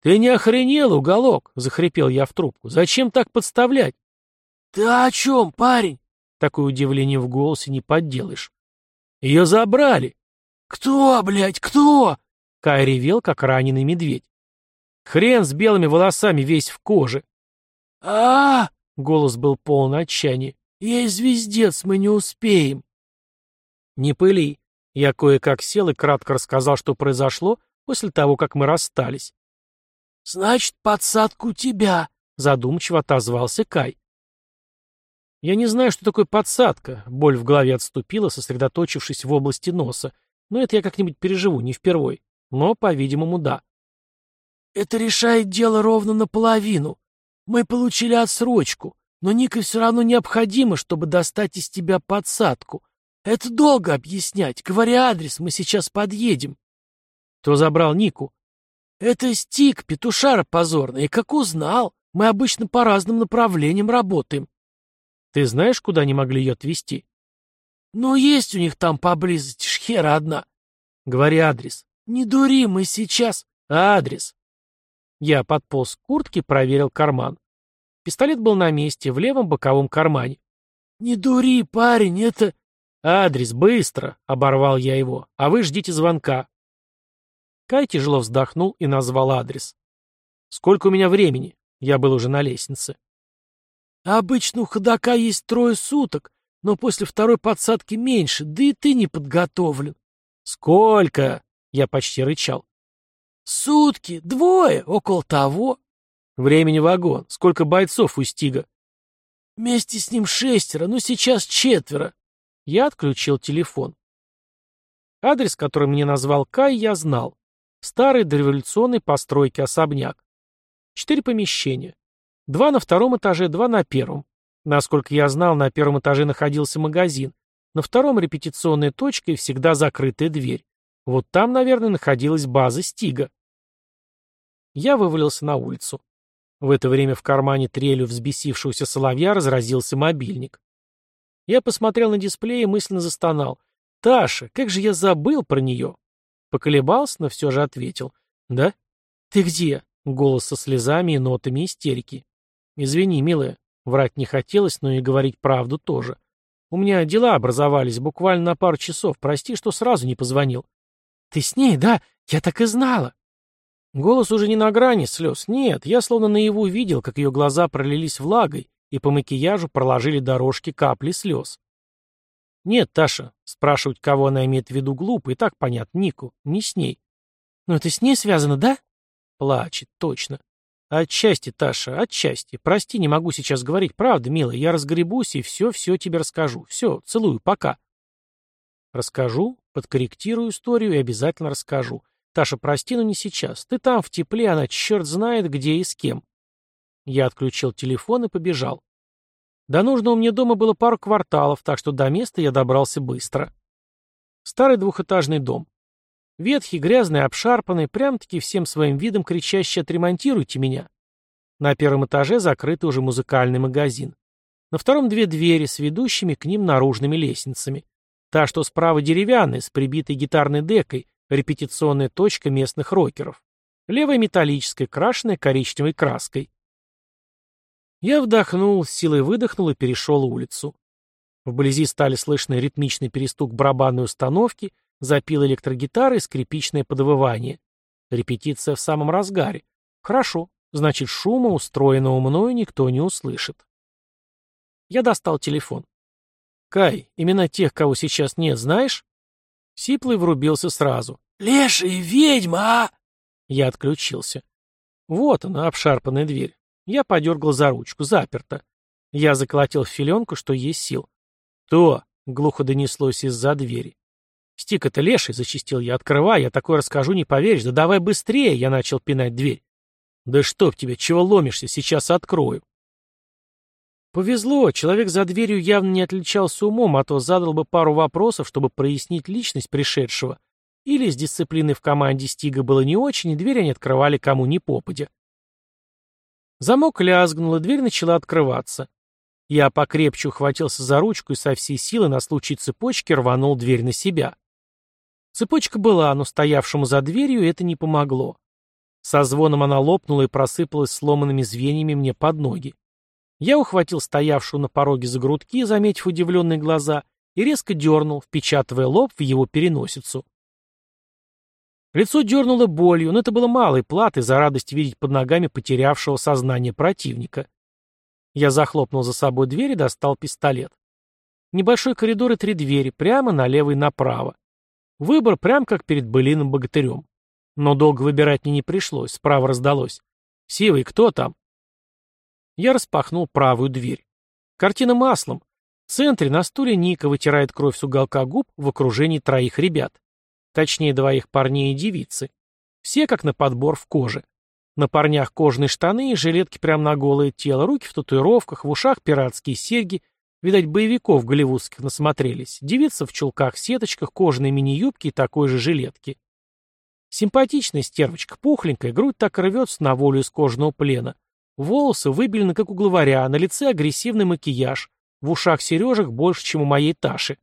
«Ты не охренел, уголок?» — захрипел я в трубку. «Зачем так подставлять?» «Ты о чем, парень?» Такое удивление в голосе не подделаешь. «Ее забрали!» «Кто, блядь, кто?» Кай ревел, как раненый медведь. «Хрен с белыми волосами весь в коже!» а, -а, -а Голос был полон отчаяния. «Ей звездец, мы не успеем!» «Не пыли!» Я кое-как сел и кратко рассказал, что произошло после того, как мы расстались. «Значит, подсадку тебя!» — задумчиво отозвался Кай. Я не знаю, что такое подсадка. Боль в голове отступила, сосредоточившись в области носа. Но это я как-нибудь переживу, не впервой. Но, по-видимому, да. Это решает дело ровно наполовину. Мы получили отсрочку, но Ника все равно необходимо, чтобы достать из тебя подсадку. Это долго объяснять. Говори адрес, мы сейчас подъедем. Кто забрал Нику? Это Стик, петушара позорный. И как узнал, мы обычно по разным направлениям работаем. Ты знаешь, куда они могли ее отвезти? Ну, есть у них там поблизости шхера одна. Говори адрес. Не дури, мы сейчас. Адрес. Я подполз к куртке, проверил карман. Пистолет был на месте, в левом боковом кармане. «Не дури, парень, это...» «Адрес, быстро!» — оборвал я его. «А вы ждите звонка». Кай тяжело вздохнул и назвал адрес. «Сколько у меня времени?» Я был уже на лестнице. Обычно у ходока есть трое суток, но после второй подсадки меньше, да и ты не подготовлен. Сколько? Я почти рычал. Сутки, двое, около того. Времени вагон. Сколько бойцов у Стига? Вместе с ним шестеро, но сейчас четверо. Я отключил телефон. Адрес, который мне назвал Кай, я знал. Старый дореволюционной постройки особняк. Четыре помещения. Два на втором этаже, два на первом. Насколько я знал, на первом этаже находился магазин. На втором репетиционная точка и всегда закрытая дверь. Вот там, наверное, находилась база Стига. Я вывалился на улицу. В это время в кармане трелю взбесившегося соловья разразился мобильник. Я посмотрел на дисплей и мысленно застонал. «Таша, как же я забыл про нее!» Поколебался, но все же ответил. «Да? Ты где?» Голос со слезами и нотами истерики. «Извини, милая, врать не хотелось, но и говорить правду тоже. У меня дела образовались буквально на пару часов, прости, что сразу не позвонил». «Ты с ней, да? Я так и знала». Голос уже не на грани слез, нет, я словно наяву видел, как ее глаза пролились влагой, и по макияжу проложили дорожки капли слез. «Нет, Таша, спрашивать, кого она имеет в виду, глупо, и так понятно, Нику, не с ней». «Но это с ней связано, да?» Плачет, точно. Отчасти, Таша, отчасти. Прости, не могу сейчас говорить. Правда, милая, я разгребусь и все-все тебе расскажу. Все, целую, пока. Расскажу, подкорректирую историю и обязательно расскажу. Таша, прости, но не сейчас. Ты там, в тепле, она черт знает где и с кем. Я отключил телефон и побежал. До нужного мне дома было пару кварталов, так что до места я добрался быстро. Старый двухэтажный дом. Ветхий, грязный, обшарпанный, прям-таки всем своим видом кричащий «отремонтируйте меня». На первом этаже закрытый уже музыкальный магазин. На втором две двери с ведущими к ним наружными лестницами. Та, что справа деревянная, с прибитой гитарной декой, репетиционная точка местных рокеров. Левая металлическая, крашенная коричневой краской. Я вдохнул, с силой выдохнул и перешел улицу. Вблизи стали слышны ритмичный перестук барабанной установки, Запил электрогитара и скрипичное подвывание. Репетиция в самом разгаре. Хорошо, значит шума, устроенного мною, никто не услышит. Я достал телефон. «Кай, имена тех, кого сейчас нет, знаешь?» Сиплый врубился сразу. «Леший, ведьма!» а!» Я отключился. Вот она, обшарпанная дверь. Я подергал за ручку, заперта. Я заколотил в филенку, что есть сил. «То!» — глухо донеслось из-за двери. «Стик, это леший!» — зачистил я. «Открывай, я такое расскажу, не поверишь. Да давай быстрее!» — я начал пинать дверь. «Да чтоб тебе, чего ломишься? Сейчас открою!» Повезло, человек за дверью явно не отличался умом, а то задал бы пару вопросов, чтобы прояснить личность пришедшего. Или с дисциплиной в команде Стига было не очень, и дверь они открывали кому ни попадя. Замок лязгнул, и дверь начала открываться. Я покрепче ухватился за ручку и со всей силы на случай цепочки рванул дверь на себя. Цепочка была, но стоявшему за дверью это не помогло. Со звоном она лопнула и просыпалась сломанными звеньями мне под ноги. Я ухватил стоявшую на пороге за грудки, заметив удивленные глаза, и резко дернул, впечатывая лоб в его переносицу. Лицо дернуло болью, но это было малой платой за радость видеть под ногами потерявшего сознание противника. Я захлопнул за собой дверь и достал пистолет. Небольшой коридор и три двери, прямо налево и направо. Выбор прям как перед былиным богатырем. Но долго выбирать мне не пришлось, справа раздалось. «Сивый, кто там?» Я распахнул правую дверь. Картина маслом. В центре на стуле Ника вытирает кровь с уголка губ в окружении троих ребят. Точнее, двоих парней и девицы. Все как на подбор в коже. На парнях кожаные штаны и жилетки прямо на голое тело, руки в татуировках, в ушах пиратские серьги, Видать, боевиков голливудских насмотрелись. Девица в чулках-сеточках, кожаной мини-юбке и такой же жилетке. Симпатичная стервочка, пухленькая, грудь так рвется на волю из кожаного плена. Волосы выбелены, как у главаря, на лице агрессивный макияж. В ушах сережек больше, чем у моей Таши.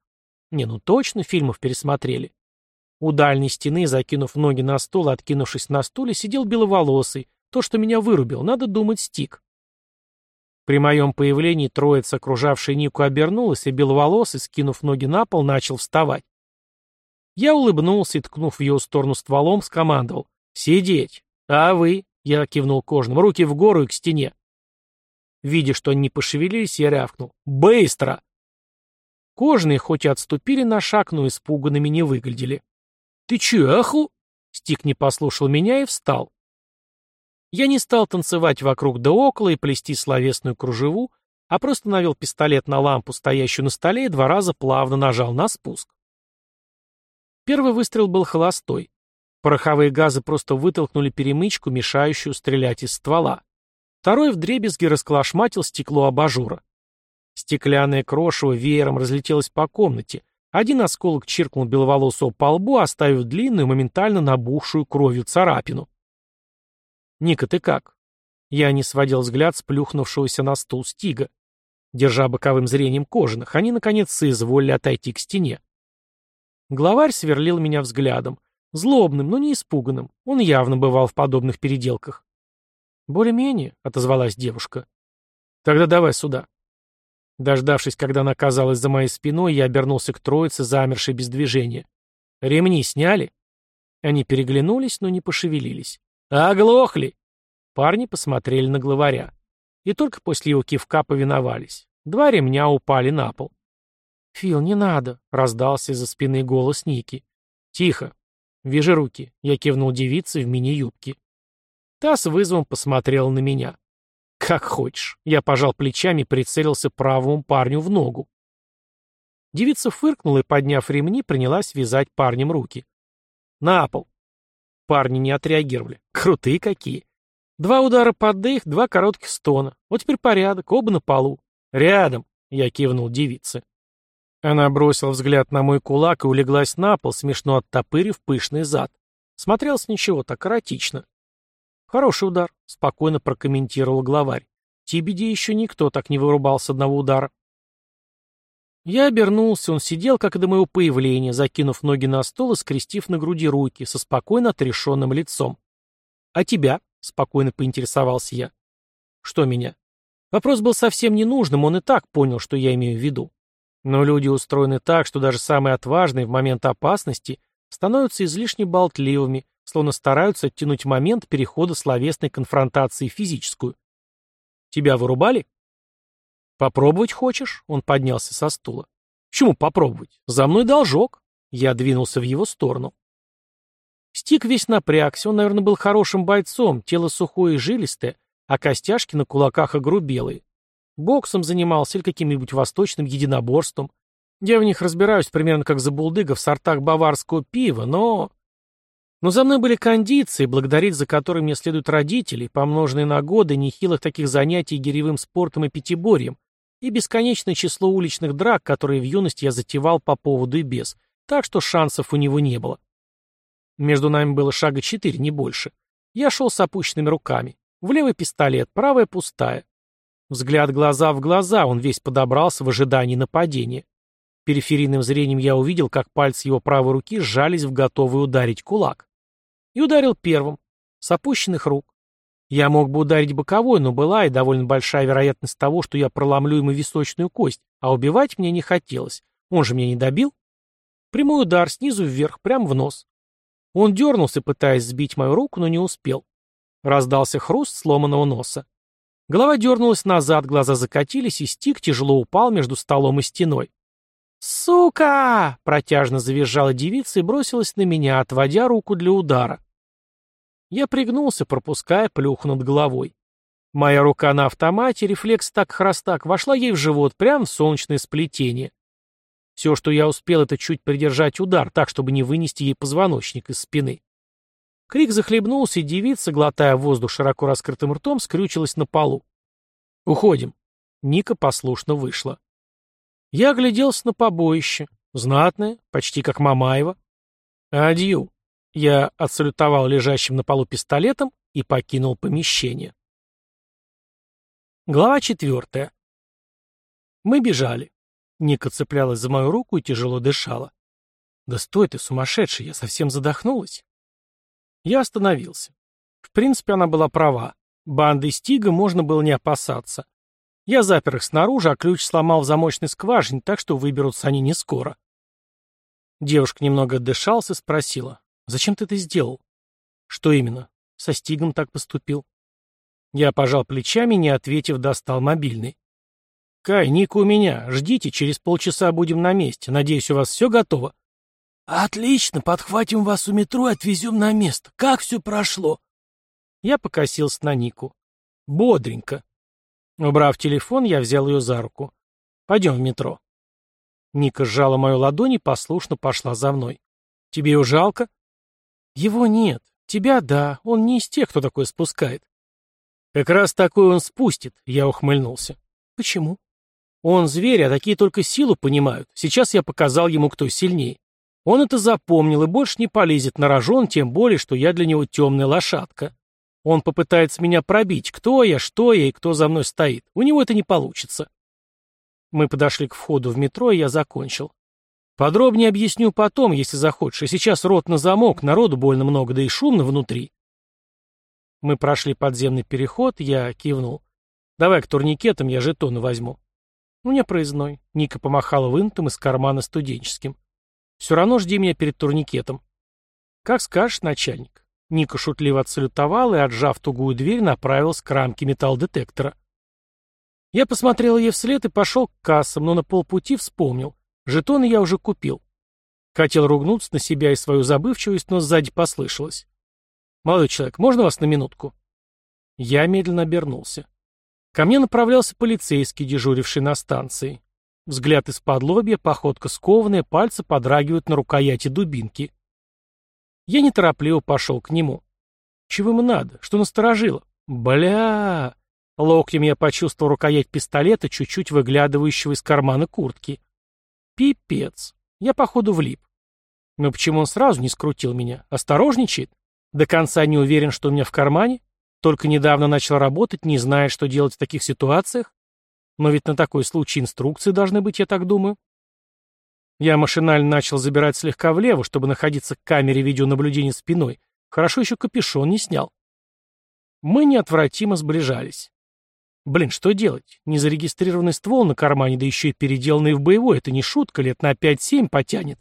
Не, ну точно фильмов пересмотрели. У дальней стены, закинув ноги на стол откинувшись на стуле, сидел беловолосый. То, что меня вырубил, надо думать, стик. При моем появлении троица, окружавшая Нику, обернулась, и беловолосый, скинув ноги на пол, начал вставать. Я улыбнулся и, ткнув в ее сторону стволом, скомандовал. «Сидеть! А вы?» — я кивнул кожным. «Руки в гору и к стене». Видя, что они не пошевелились, я рявкнул. «Быстро!» Кожные хоть и отступили на шаг, но испуганными не выглядели. «Ты че, аху?» Стик не послушал меня и встал. Я не стал танцевать вокруг да около и плести словесную кружеву, а просто навел пистолет на лампу, стоящую на столе, и два раза плавно нажал на спуск. Первый выстрел был холостой. Пороховые газы просто вытолкнули перемычку, мешающую стрелять из ствола. Второй вдребезги расколошматил стекло абажура. Стеклянное крошево веером разлетелось по комнате. Один осколок чиркнул беловолосого по лбу, оставив длинную, моментально набухшую кровью царапину. «Ника, ты как?» Я не сводил взгляд с плюхнувшегося на стул Стига. Держа боковым зрением кожаных, они, наконец, соизволили отойти к стене. Главарь сверлил меня взглядом. Злобным, но не испуганным. Он явно бывал в подобных переделках. «Более-менее», — отозвалась девушка. «Тогда давай сюда». Дождавшись, когда она оказалась за моей спиной, я обернулся к троице, замершей без движения. «Ремни сняли?» Они переглянулись, но не пошевелились. «Оглохли!» Парни посмотрели на главаря. И только после его кивка повиновались. Два ремня упали на пол. «Фил, не надо!» — раздался из-за спины голос Ники. «Тихо! Вяжи руки!» — я кивнул девице в мини-юбке. Та с вызовом посмотрела на меня. «Как хочешь». Я пожал плечами и прицелился правому парню в ногу. Девица фыркнула и, подняв ремни, принялась вязать парнем руки. «На пол!» Парни не отреагировали. Крутые какие. Два удара под дых, два коротких стона. Вот теперь порядок, оба на полу. «Рядом!» — я кивнул девице. Она бросила взгляд на мой кулак и улеглась на пол, смешно оттопырив пышный зад. Смотрелось ничего, так эротично. «Хороший удар», — спокойно прокомментировал главарь. «Тибиди еще никто так не вырубал с одного удара». Я обернулся, он сидел, как и до моего появления, закинув ноги на стол и скрестив на груди руки, со спокойно отрешенным лицом. «А тебя?» — спокойно поинтересовался я. «Что меня?» Вопрос был совсем ненужным, он и так понял, что я имею в виду. Но люди устроены так, что даже самые отважные в момент опасности становятся излишне болтливыми, словно стараются оттянуть момент перехода словесной конфронтации в физическую. «Тебя вырубали?» «Попробовать хочешь?» — он поднялся со стула. «Чему попробовать? За мной должок». Я двинулся в его сторону. Стик весь напрягся, он, наверное, был хорошим бойцом, тело сухое и жилистое, а костяшки на кулаках огрубелые. Боксом занимался или каким-нибудь восточным единоборством. Я в них разбираюсь примерно как за булдыга в сортах баварского пива, но... Но за мной были кондиции, благодарить за которые мне следуют родители, помноженные на годы нехилых таких занятий гиревым спортом и пятиборьем, и бесконечное число уличных драк, которые в юности я затевал по поводу и без, так что шансов у него не было. Между нами было шага четыре, не больше. Я шел с опущенными руками. В левый пистолет, правая пустая. Взгляд глаза в глаза, он весь подобрался в ожидании нападения. Периферийным зрением я увидел, как пальцы его правой руки сжались в готовый ударить кулак. И ударил первым, с опущенных рук. Я мог бы ударить боковой, но была и довольно большая вероятность того, что я проломлю ему височную кость, а убивать мне не хотелось. Он же меня не добил. Прямой удар снизу вверх, прямо в нос. Он дернулся, пытаясь сбить мою руку, но не успел. Раздался хруст сломанного носа. Голова дернулась назад, глаза закатились, и стик тяжело упал между столом и стеной. «Сука!» — протяжно завизжала девица и бросилась на меня, отводя руку для удара. Я пригнулся, пропуская плюху над головой. Моя рука на автомате, рефлекс так-храстак, вошла ей в живот, прямо в солнечное сплетение. Все, что я успел, это чуть придержать удар, так, чтобы не вынести ей позвоночник из спины. Крик захлебнулся, и девица, глотая воздух широко раскрытым ртом, скрючилась на полу. «Уходим». Ника послушно вышла. Я огляделся на побоище. Знатное, почти как Мамаева. «Адью», я отсалютовал лежащим на полу пистолетом и покинул помещение. Глава четвертая. Мы бежали. Ника цеплялась за мою руку и тяжело дышала. «Да стой ты, сумасшедший, я совсем задохнулась». Я остановился. В принципе, она была права. Банды Стига можно было не опасаться. Я запер их снаружи, а ключ сломал в замочной скважине, так что выберутся они не скоро. Девушка немного отдышалась и спросила. Зачем ты это сделал? Что именно? Со Стигом так поступил. Я пожал плечами, не ответив, достал мобильный. Кай, Ника у меня. Ждите, через полчаса будем на месте. Надеюсь, у вас все готово. Отлично, подхватим вас у метро и отвезем на место. Как все прошло? Я покосился на Нику. Бодренько. Убрав телефон, я взял ее за руку. Пойдем в метро. Ника сжала мою ладонь и послушно пошла за мной. Тебе его жалко? Его нет. Тебя да. Он не из тех, кто такое спускает. Как раз такой он спустит, я ухмыльнулся. Почему? Он зверь, а такие только силу понимают. Сейчас я показал ему, кто сильнее. Он это запомнил и больше не полезет на рожон, тем более, что я для него темная лошадка. Он попытается меня пробить, кто я, что я и кто за мной стоит. У него это не получится. Мы подошли к входу в метро, и я закончил. Подробнее объясню потом, если захочешь. И сейчас рот на замок, народу больно много, да и шумно внутри. Мы прошли подземный переход, я кивнул. Давай к турникетам, я жетоны возьму. У меня проездной. Ника помахала вынутым из кармана студенческим. Все равно жди меня перед турникетом. Как скажешь, начальник. Ника шутливо отсалютовала и, отжав тугую дверь, направилась к рамке металлдетектора. Я посмотрел ей вслед и пошел к кассам, но на полпути вспомнил. Жетоны я уже купил. Хотел ругнуться на себя и свою забывчивость, но сзади послышалось. «Молодой человек, можно вас на минутку?» Я медленно обернулся. Ко мне направлялся полицейский, дежуривший на станции. Взгляд из-под лобья, походка скованная, пальцы подрагивают на рукояти дубинки. Я неторопливо пошел к нему. Чего ему надо? Что насторожило? Бля! Локтем я почувствовал рукоять пистолета, чуть-чуть выглядывающего из кармана куртки. Пипец. Я, походу, влип. Но почему он сразу не скрутил меня? Осторожничает? До конца не уверен, что у меня в кармане? Только недавно начал работать, не зная, что делать в таких ситуациях? Но ведь на такой случай инструкции должны быть, я так думаю. Я машинально начал забирать слегка влево, чтобы находиться к камере видеонаблюдения спиной. Хорошо еще капюшон не снял. Мы неотвратимо сближались. Блин, что делать? Незарегистрированный ствол на кармане, да еще и переделанный в боевой. Это не шутка, лет на 5-7 потянет.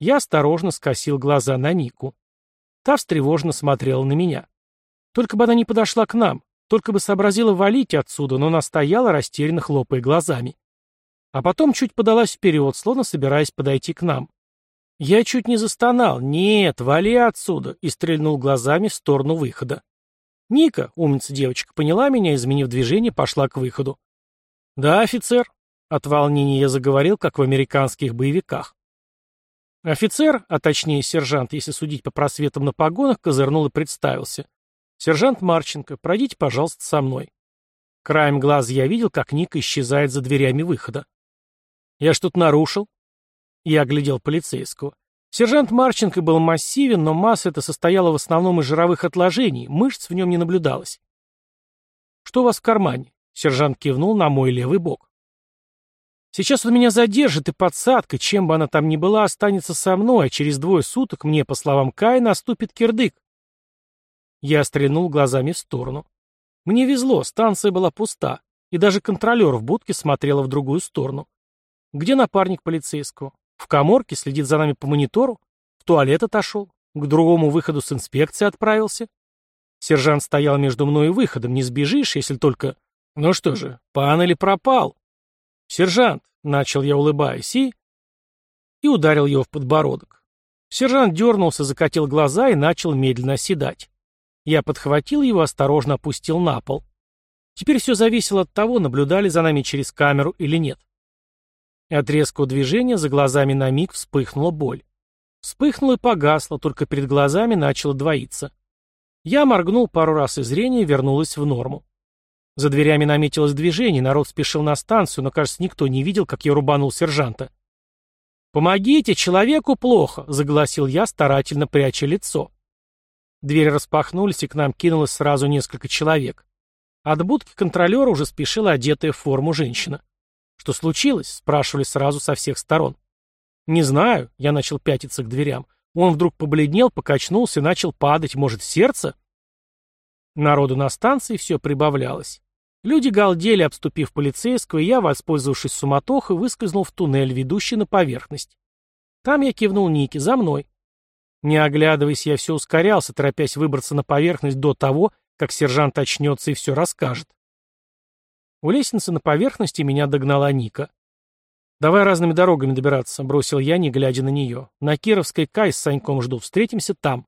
Я осторожно скосил глаза на Нику. Та встревоженно смотрела на меня. Только бы она не подошла к нам, только бы сообразила валить отсюда, но она стояла, растерянно хлопая глазами. А потом чуть подалась вперед, словно собираясь подойти к нам. Я чуть не застонал. «Нет, вали отсюда!» и стрельнул глазами в сторону выхода. Ника, умница девочка, поняла меня, изменив движение, пошла к выходу. «Да, офицер», — от волнения я заговорил, как в американских боевиках. Офицер, а точнее сержант, если судить по просветам на погонах, козырнул и представился. «Сержант Марченко, пройдите, пожалуйста, со мной». Краем глаз я видел, как Ника исчезает за дверями выхода. «Я что-то нарушил?» Я оглядел полицейского. Сержант Марченко был массивен, но масса эта состояла в основном из жировых отложений, мышц в нем не наблюдалось. «Что у вас в кармане?» Сержант кивнул на мой левый бок. «Сейчас он меня задержит, и подсадка, чем бы она там ни была, останется со мной, а через двое суток мне, по словам Каина, наступит кирдык». Я стрельнул глазами в сторону. Мне везло, станция была пуста, и даже контролер в будке смотрела в другую сторону. Где напарник полицейского? В коморке следит за нами по монитору? В туалет отошел? К другому выходу с инспекции отправился? Сержант стоял между мной и выходом. Не сбежишь, если только... Ну что же, пан или пропал? Сержант, начал я, улыбаясь, и... И ударил его в подбородок. Сержант дернулся, закатил глаза и начал медленно оседать. Я подхватил его, осторожно опустил на пол. Теперь все зависело от того, наблюдали за нами через камеру или нет. От резкого движения за глазами на миг вспыхнула боль. Вспыхнула и погасла, только перед глазами начало двоиться. Я моргнул пару раз, и зрение вернулось в норму. За дверями наметилось движение, народ спешил на станцию, но, кажется, никто не видел, как я рубанул сержанта. «Помогите, человеку плохо!» — загласил я, старательно пряча лицо. Двери распахнулись, и к нам кинулось сразу несколько человек. От будки контролера уже спешила одетая в форму женщина. «Что случилось?» — спрашивали сразу со всех сторон. «Не знаю», — я начал пятиться к дверям. Он вдруг побледнел, покачнулся и начал падать. Может, сердце? Народу на станции все прибавлялось. Люди галдели, обступив полицейского, и я, воспользовавшись суматохой, выскользнул в туннель, ведущий на поверхность. Там я кивнул Нике, за мной. Не оглядываясь, я все ускорялся, торопясь выбраться на поверхность до того, как сержант очнется и все расскажет. У лестницы на поверхности меня догнала Ника. «Давай разными дорогами добираться», — бросил я, не глядя на нее. «На Кировской Кай с Саньком жду. Встретимся там».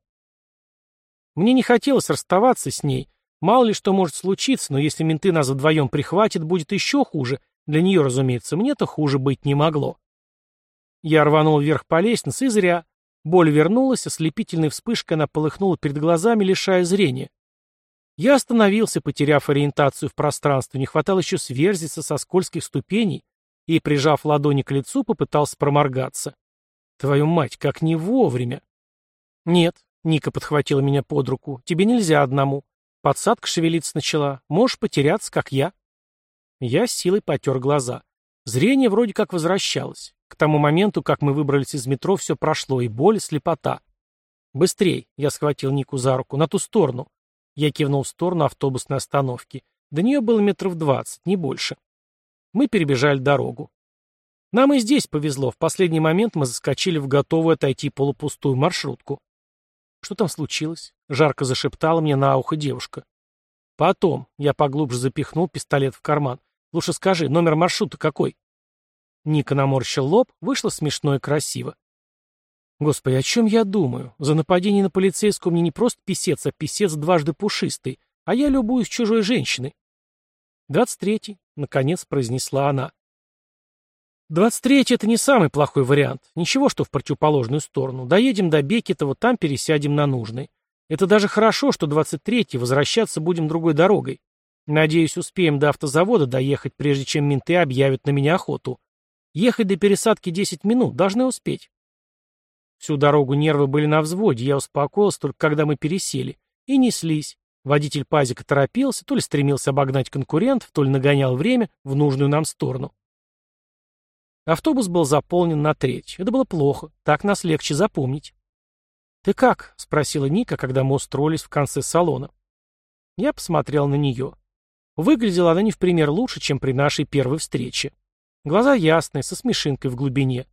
Мне не хотелось расставаться с ней. Мало ли что может случиться, но если менты нас вдвоем прихватят, будет еще хуже. Для нее, разумеется, мне-то хуже быть не могло. Я рванул вверх по лестнице, и зря. Боль вернулась, ослепительной вспышкой она полыхнула перед глазами, лишая зрения. Я остановился, потеряв ориентацию в пространстве, не хватало еще сверзиться со скользких ступеней и, прижав ладони к лицу, попытался проморгаться. Твою мать, как не вовремя. Нет, Ника подхватила меня под руку, тебе нельзя одному. Подсадка шевелиться начала, можешь потеряться, как я. Я с силой потер глаза. Зрение вроде как возвращалось. К тому моменту, как мы выбрались из метро, все прошло, и боль, и слепота. «Быстрей!» — я схватил Нику за руку. «На ту сторону!» Я кивнул в сторону автобусной остановки. До нее было метров двадцать, не больше. Мы перебежали дорогу. Нам и здесь повезло. В последний момент мы заскочили в готовую отойти полупустую маршрутку. Что там случилось? Жарко зашептала мне на ухо девушка. Потом. Я поглубже запихнул пистолет в карман. Лучше скажи, номер маршрута какой? Ника наморщил лоб, вышло смешно и красиво. Господи, о чем я думаю? За нападение на полицейского мне не просто писец, а писец дважды пушистый. а я любуюсь чужой женщиной. «Двадцать третий», — наконец произнесла она. «Двадцать третий — это не самый плохой вариант. Ничего, что в противоположную сторону. Доедем до Бекетова, там пересядем на нужный. Это даже хорошо, что двадцать третий, возвращаться будем другой дорогой. Надеюсь, успеем до автозавода доехать, прежде чем менты объявят на меня охоту. Ехать до пересадки десять минут, должны успеть». Всю дорогу нервы были на взводе, я успокоился только когда мы пересели. И неслись. Водитель пазика торопился, то ли стремился обогнать конкурентов, то ли нагонял время в нужную нам сторону. Автобус был заполнен на треть. Это было плохо, так нас легче запомнить. «Ты как?» — спросила Ника, когда мы устроились в конце салона. Я посмотрел на нее. Выглядела она не в пример лучше, чем при нашей первой встрече. Глаза ясные, со смешинкой в глубине.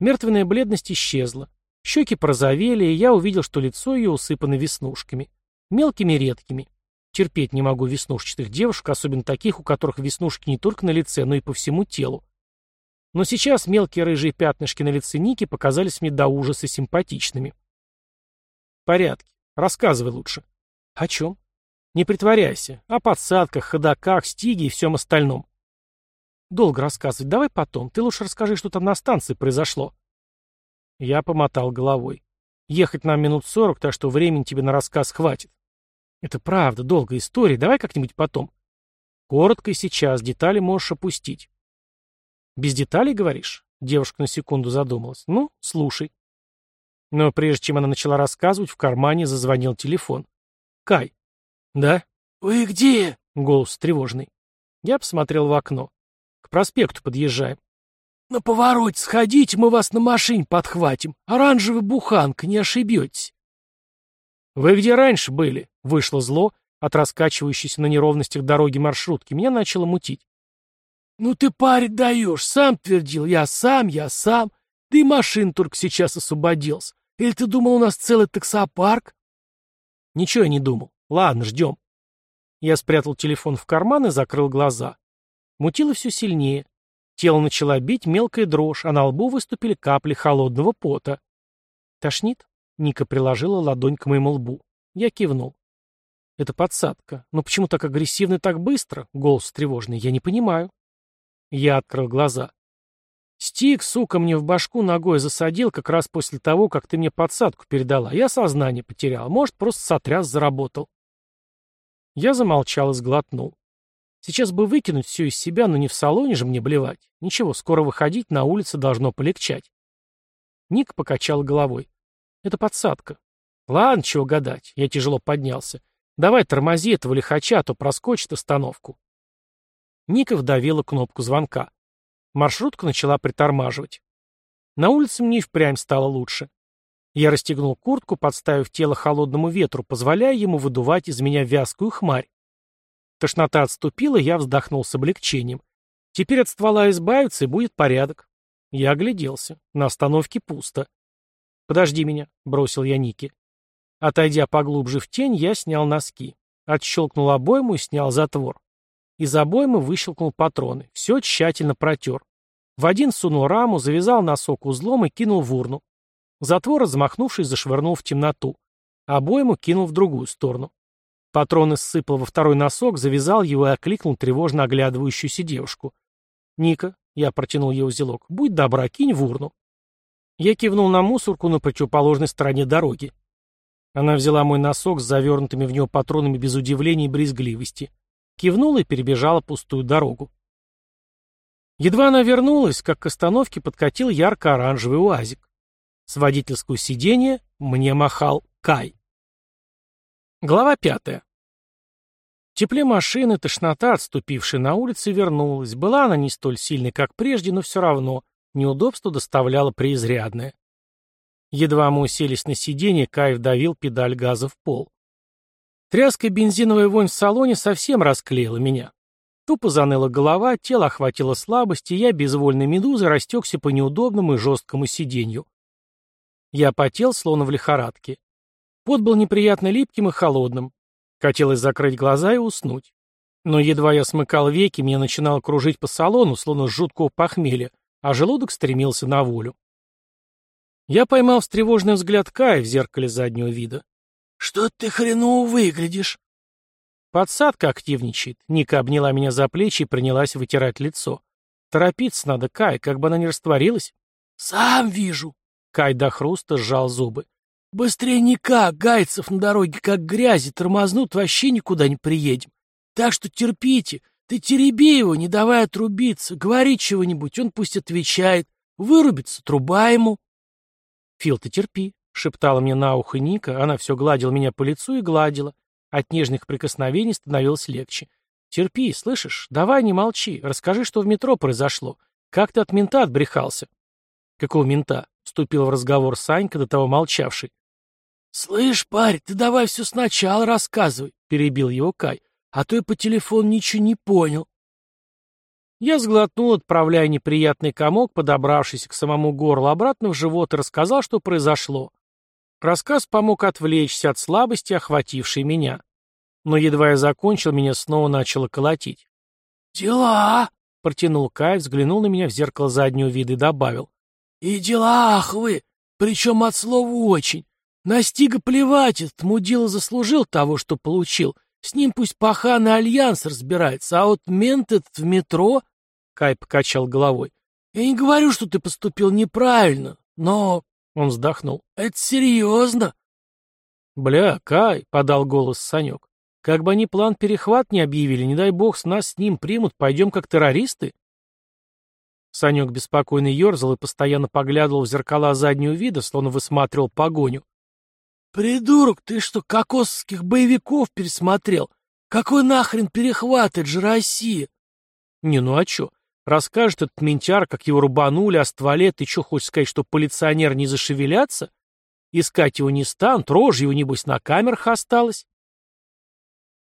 Мертвенная бледность исчезла. Щеки порозовели, и я увидел, что лицо ее усыпано веснушками. Мелкими редкими. Терпеть не могу веснушчатых девушек, особенно таких, у которых веснушки не только на лице, но и по всему телу. Но сейчас мелкие рыжие пятнышки на лице Ники показались мне до ужаса симпатичными. В порядке. Рассказывай лучше. О чем? Не притворяйся. О подсадках, ходаках, стиге и всем остальном. Долго рассказывать. Давай потом. Ты лучше расскажи, что там на станции произошло. Я помотал головой. Ехать нам минут сорок, так что времени тебе на рассказ хватит. Это правда, долгая история, давай как-нибудь потом. Коротко и сейчас, детали можешь опустить. Без деталей, говоришь? Девушка на секунду задумалась. Ну, слушай. Но прежде чем она начала рассказывать, в кармане зазвонил телефон. Кай. Да? Вы где? Голос тревожный. Я посмотрел в окно. К проспекту подъезжаем. «На повороте сходите, мы вас на машине подхватим. Оранжевый буханка, не ошибетесь». «Вы где раньше были?» — вышло зло от раскачивающейся на неровностях дороги маршрутки. Меня начало мутить. «Ну ты, парень, даешь, сам твердил, я сам, я сам. И машин только сейчас освободился. Или ты думал, у нас целый таксопарк?» «Ничего я не думал. Ладно, ждем». Я спрятал телефон в карман и закрыл глаза. Мутило все сильнее. Тело начало бить мелкая дрожь, а на лбу выступили капли холодного пота. «Тошнит?» — Ника приложила ладонь к моему лбу. Я кивнул. «Это подсадка. Но почему так агрессивно и так быстро?» — голос тревожный. «Я не понимаю». Я открыл глаза. «Стик, сука, мне в башку ногой засадил как раз после того, как ты мне подсадку передала. Я сознание потерял. Может, просто сотряс заработал». Я замолчал и сглотнул. Сейчас бы выкинуть все из себя, но не в салоне же мне блевать. Ничего, скоро выходить, на улице должно полегчать. Ник покачал головой. Это подсадка. Ладно, чего гадать. Я тяжело поднялся. Давай тормози этого лихача, а то проскочит остановку. Ника вдавила кнопку звонка. Маршрутка начала притормаживать. На улице мне и впрямь стало лучше. Я расстегнул куртку, подставив тело холодному ветру, позволяя ему выдувать из меня вязкую хмарь. Тошнота отступила, я вздохнул с облегчением. Теперь от ствола избавиться, и будет порядок. Я огляделся. На остановке пусто. «Подожди меня», — бросил я Нике. Отойдя поглубже в тень, я снял носки. Отщелкнул обойму и снял затвор. Из обоймы выщелкнул патроны. Все тщательно протер. В один сунул раму, завязал носок узлом и кинул в урну. Затвор, размахнувшись, зашвырнул в темноту. Обойму кинул в другую сторону. Патрон ссыпал во второй носок, завязал его и окликнул тревожно оглядывающуюся девушку. «Ника», — я протянул ей узелок, — «будь добра, кинь в урну». Я кивнул на мусорку на противоположной стороне дороги. Она взяла мой носок с завернутыми в него патронами без удивления и брезгливости. Кивнула и перебежала пустую дорогу. Едва она вернулась, как к остановке подкатил ярко-оранжевый уазик. С водительского сиденья мне махал Кай. Глава пятая. Тепле машины тошнота, отступившая на улице, вернулась. Была она не столь сильной, как прежде, но все равно неудобство доставляло преизрядное. Едва мы уселись на сиденье, Кайф давил педаль газа в пол. Тряская бензиновая вонь в салоне совсем расклеила меня. Тупо заныла голова, тело охватило слабость, и я безвольной медузой растекся по неудобному и жесткому сиденью. Я потел, словно в лихорадке. Пот был неприятно липким и холодным. Хотелось закрыть глаза и уснуть. Но едва я смыкал веки, меня начинало кружить по салону, словно с жуткого похмелья, а желудок стремился на волю. Я поймал встревоженный взгляд Кая в зеркале заднего вида. «Что ты хреново выглядишь?» подсадка активничает. Ника обняла меня за плечи и принялась вытирать лицо. Торопиться надо, Кай, как бы она не растворилась.
Сам вижу.
Кай до хруста сжал зубы.
Быстрее никак, гайцев на дороге как грязи, тормознут, вообще никуда не приедем. Так что терпите, ты тереби его, не давай отрубиться, говори чего-нибудь, он пусть отвечает. Вырубится, труба ему.
Фил, ты терпи, шептала мне на ухо Ника, она все гладила меня по лицу и гладила. От нежных прикосновений становилось легче. Терпи, слышишь? Давай не молчи, расскажи, что в метро произошло. Как ты от мента отбрехался? Какого мента? Вступил в разговор Санька, до того молчавший.
«Слышь, парень, ты давай все сначала рассказывай», — перебил его Кай, «а то я по телефону ничего не понял».
Я сглотнул, отправляя неприятный комок, подобравшись к самому горлу обратно в живот, и рассказал, что произошло. Рассказ помог отвлечься от слабости, охватившей меня. Но едва я закончил, меня снова начало колотить.
«Дела!» — протянул
Кай, взглянул на меня в зеркало заднего вида и добавил.
«И дела, ах вы! Причем от слова «очень». Настига плевать, этот мудила заслужил того, что получил. С ним пусть пахан и альянс разбирается, а вот мент этот в метро...»
Кай покачал головой.
«Я не говорю, что ты поступил неправильно, но
он вздохнул.
«Это серьезно?»
«Бля, Кай», — подал голос Санек. «Как бы они план перехват не объявили, не дай бог, с нас с ним примут, пойдем как террористы?» Санек беспокойно ерзал и постоянно поглядывал в зеркала заднего вида, словно высматривал погоню.
«Придурок, ты что, кокосовских боевиков пересмотрел? Какой нахрен перехват, это же Россия!»
«Не, ну а чё? Расскажет этот ментяр, как его рубанули, а стволе, ты что, хочешь сказать, что полиционер не зашевелятся? Искать его не станут, рожь его, небось, на камерах осталось.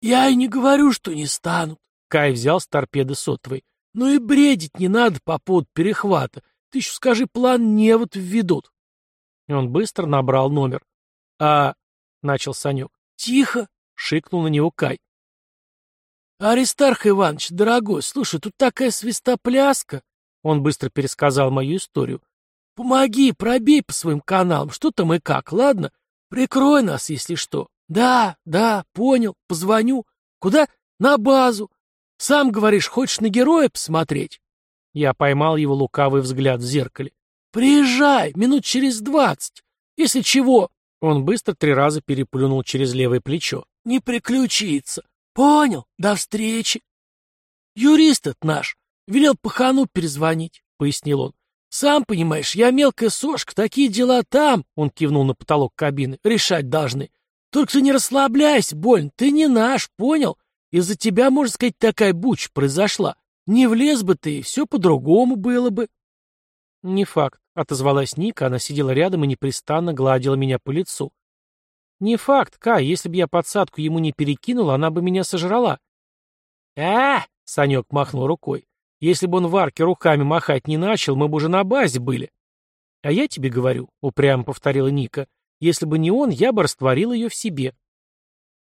Я и не говорю, что не станут.
Кай взял с торпеды сотовой.
Ну и бредить не надо по поводу перехвата. Ты еще скажи, план не вот введут.
И он быстро набрал номер. А... — начал Санек.
Тихо!
— шикнул на него Кай.
«Аристарх Иванович, дорогой, слушай, тут такая свистопляска!» Он быстро пересказал мою историю. «Помоги, пробей по своим каналам, что там и как, ладно? Прикрой нас, если что. Да, да, понял, позвоню. Куда? На базу. Сам говоришь, хочешь на героя посмотреть?»
Я поймал его лукавый взгляд в зеркале.
«Приезжай, минут через двадцать. Если чего...»
Он быстро три раза переплюнул через левое плечо.
«Не приключится. Понял. До встречи. Юрист этот наш. Велел пахану перезвонить, пояснил он. Сам понимаешь, я мелкая сошка, такие дела там, он кивнул на потолок кабины, решать должны. Только ты не расслабляйся, больно, ты не наш, понял? Из-за тебя, можно сказать, такая буч произошла. Не влез бы ты, все по-другому было бы.
Не факт, отозвалась Ника, она сидела рядом и непрестанно гладила меня по лицу. Не факт, Кай, если бы я подсадку ему не перекинул, она бы меня сожрала. а Санек махнул рукой. Если бы он в арке руками махать не начал, мы бы уже на базе были. А я тебе говорю, упрямо повторила Ника, если бы не он, я бы растворил ее в себе.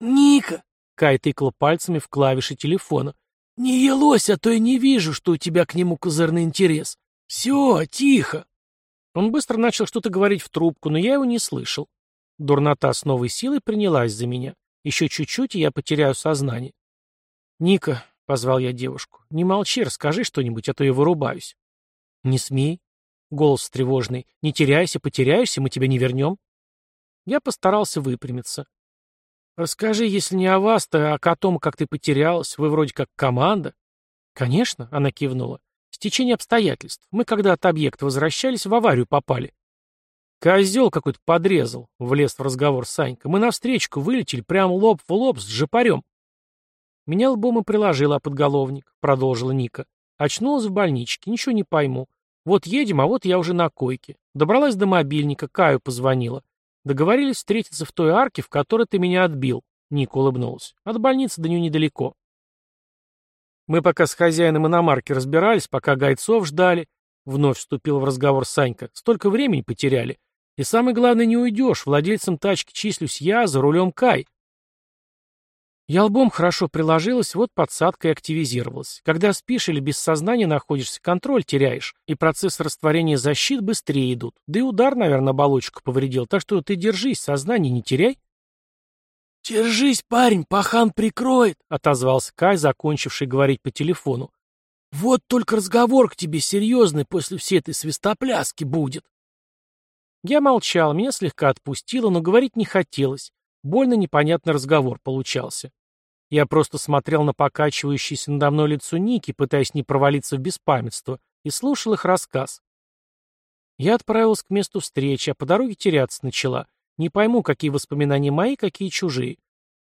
Ника!
Кай тыкала пальцами в клавиши телефона.
Не елось, а то я не вижу, что у тебя к нему козырный интерес. Все, тихо.
Он быстро начал что-то говорить в трубку, но я его не слышал. Дурнота с новой силой принялась за меня. Еще чуть-чуть, и я потеряю сознание. «Ника», — позвал я девушку, — «не молчи, расскажи что-нибудь, а то я вырубаюсь». «Не смей». Голос тревожный. «Не теряйся, потеряешься, мы тебя не вернем». Я постарался выпрямиться. «Расскажи, если не о вас, то о том, как ты потерялась. Вы вроде как команда». «Конечно», — она кивнула. «Стечение обстоятельств. Мы, когда от объекта возвращались, в аварию попали». «Козел какой-то подрезал», — влез в разговор Санька. «Мы навстречу вылетели, прям лоб в лоб с жопарем». «Меня лбом и приложила подголовник», — продолжила Ника. «Очнулась в больничке, ничего не пойму. Вот едем, а вот я уже на койке. Добралась до мобильника, Каю позвонила. Договорились встретиться в той арке, в которой ты меня отбил», — Ника улыбнулась. «От больницы до нее недалеко». Мы пока с хозяином иномарки разбирались, пока гайцов ждали, — вновь вступил в разговор Санька. «Столько времени потеряли. И самое главное, не уйдешь. Владельцем тачки числюсь я, за рулем Кай. Я лбом хорошо приложилась, вот подсадка и активизировалась. Когда спишь или без сознания находишься, контроль теряешь, и процесс растворения защит быстрее идут. Да и удар, наверное, оболочку повредил, так что ты держись, сознание не теряй.
«Держись, парень, пахан прикроет», — отозвался Кай, закончивший говорить по телефону. «Вот только разговор к тебе серьезный после всей этой свистопляски будет». Я молчал, меня слегка отпустило, но говорить не хотелось. Больно непонятный разговор получался. Я просто смотрел на покачивающееся надо мной лицо Ники, пытаясь не провалиться в беспамятство, и слушал их рассказ. Я отправился к месту встречи, а по дороге теряться начала. Не пойму, какие воспоминания мои, какие чужие.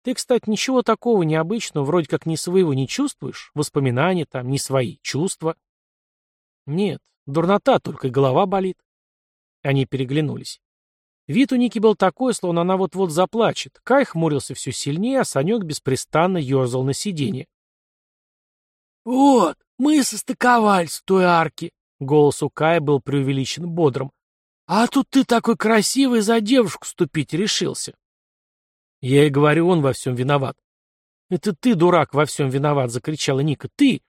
Ты, кстати, ничего такого необычного, вроде как ни своего не чувствуешь, воспоминания там, не свои, чувства. Нет, дурнота, только голова болит. Они переглянулись. Вид у Ники был такой, словно она вот-вот заплачет. Кай хмурился все сильнее, а Санек беспрестанно ерзал на сиденье. «Вот, мы состыковались в той арке», — голос у Кая был преувеличен бодрым. «А тут ты такой красивый за девушку ступить решился». Я и говорю, он во всем виноват. «Это ты, дурак, во всем виноват!» — закричала Ника. «Ты!»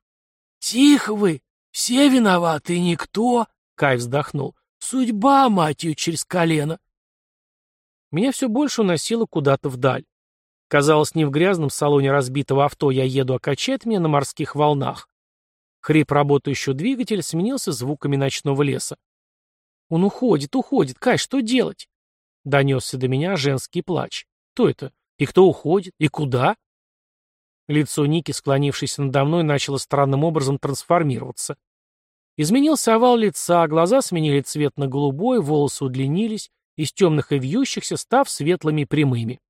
«Тихо вы! Все виноваты, и никто!» — Кай вздохнул. Судьба, мать ее, через колено. Меня все больше уносило куда-то вдаль. Казалось, не в грязном салоне разбитого авто я еду, а качает меня на морских волнах. Хрип работающего двигателя сменился звуками ночного леса. «Он уходит, уходит. Кай, что делать?» Донесся до меня женский плач. «Кто это? И кто уходит? И куда?» Лицо Ники, склонившееся надо мной, начало странным образом трансформироваться. Изменился овал лица, глаза сменили цвет на голубой, волосы удлинились, из темных и вьющихся став светлыми и прямыми.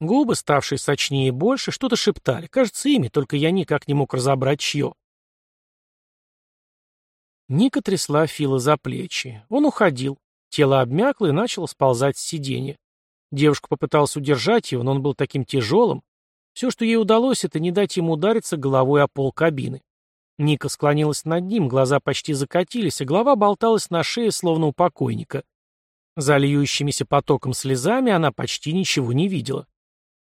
Губы, ставшие сочнее и больше, что-то шептали. Кажется, ими, только я никак не мог разобрать, чье. Ника трясла Фила за плечи. Он уходил. Тело обмякло и начало сползать с сиденья. Девушка попыталась удержать его, но он был таким тяжелым. Все, что ей удалось, это не дать ему удариться головой о пол кабины. Ника склонилась над ним, глаза почти закатились, а голова болталась на шее, словно у покойника. За потоком слезами она почти ничего не видела.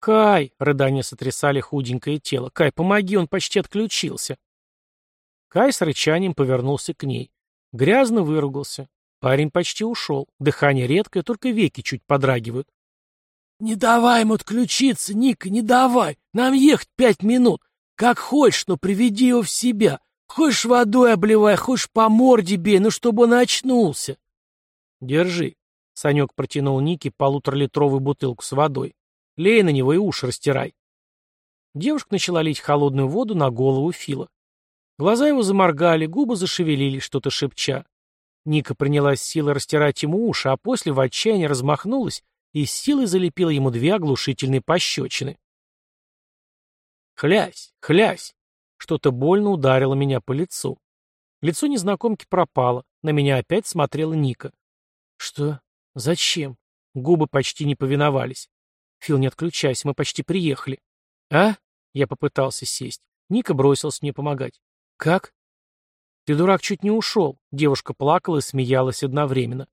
«Кай!» — рыдания сотрясали худенькое тело. «Кай, помоги, он почти отключился!» Кай с рычанием повернулся к ней. Грязно выругался. Парень почти ушел. Дыхание редкое, только веки чуть подрагивают. «Не давай ему отключиться, Ника, не давай! Нам ехать пять минут! Как хочешь, но приведи его в себя. Хочешь водой обливай, хочешь по морде бей, ну чтобы он очнулся. Держи. Санек протянул Нике полуторалитровую бутылку с водой. Лей на него и уши растирай. Девушка начала лить холодную воду на голову Фила. Глаза его заморгали, губы зашевелились, что-то шепча. Ника принялась силой растирать ему уши, а после в отчаянии размахнулась и с силой залепила ему две оглушительные пощечины. Хлясь, хлясь. Что-то больно ударило меня по лицу. Лицо незнакомки пропало. На меня опять смотрела Ника. Что? Зачем? Губы почти не повиновались. Фил, не отключайся, мы почти приехали. А? Я попытался сесть. Ника бросилась мне помогать. Как? Ты, дурак, чуть не ушел. Девушка плакала и смеялась одновременно.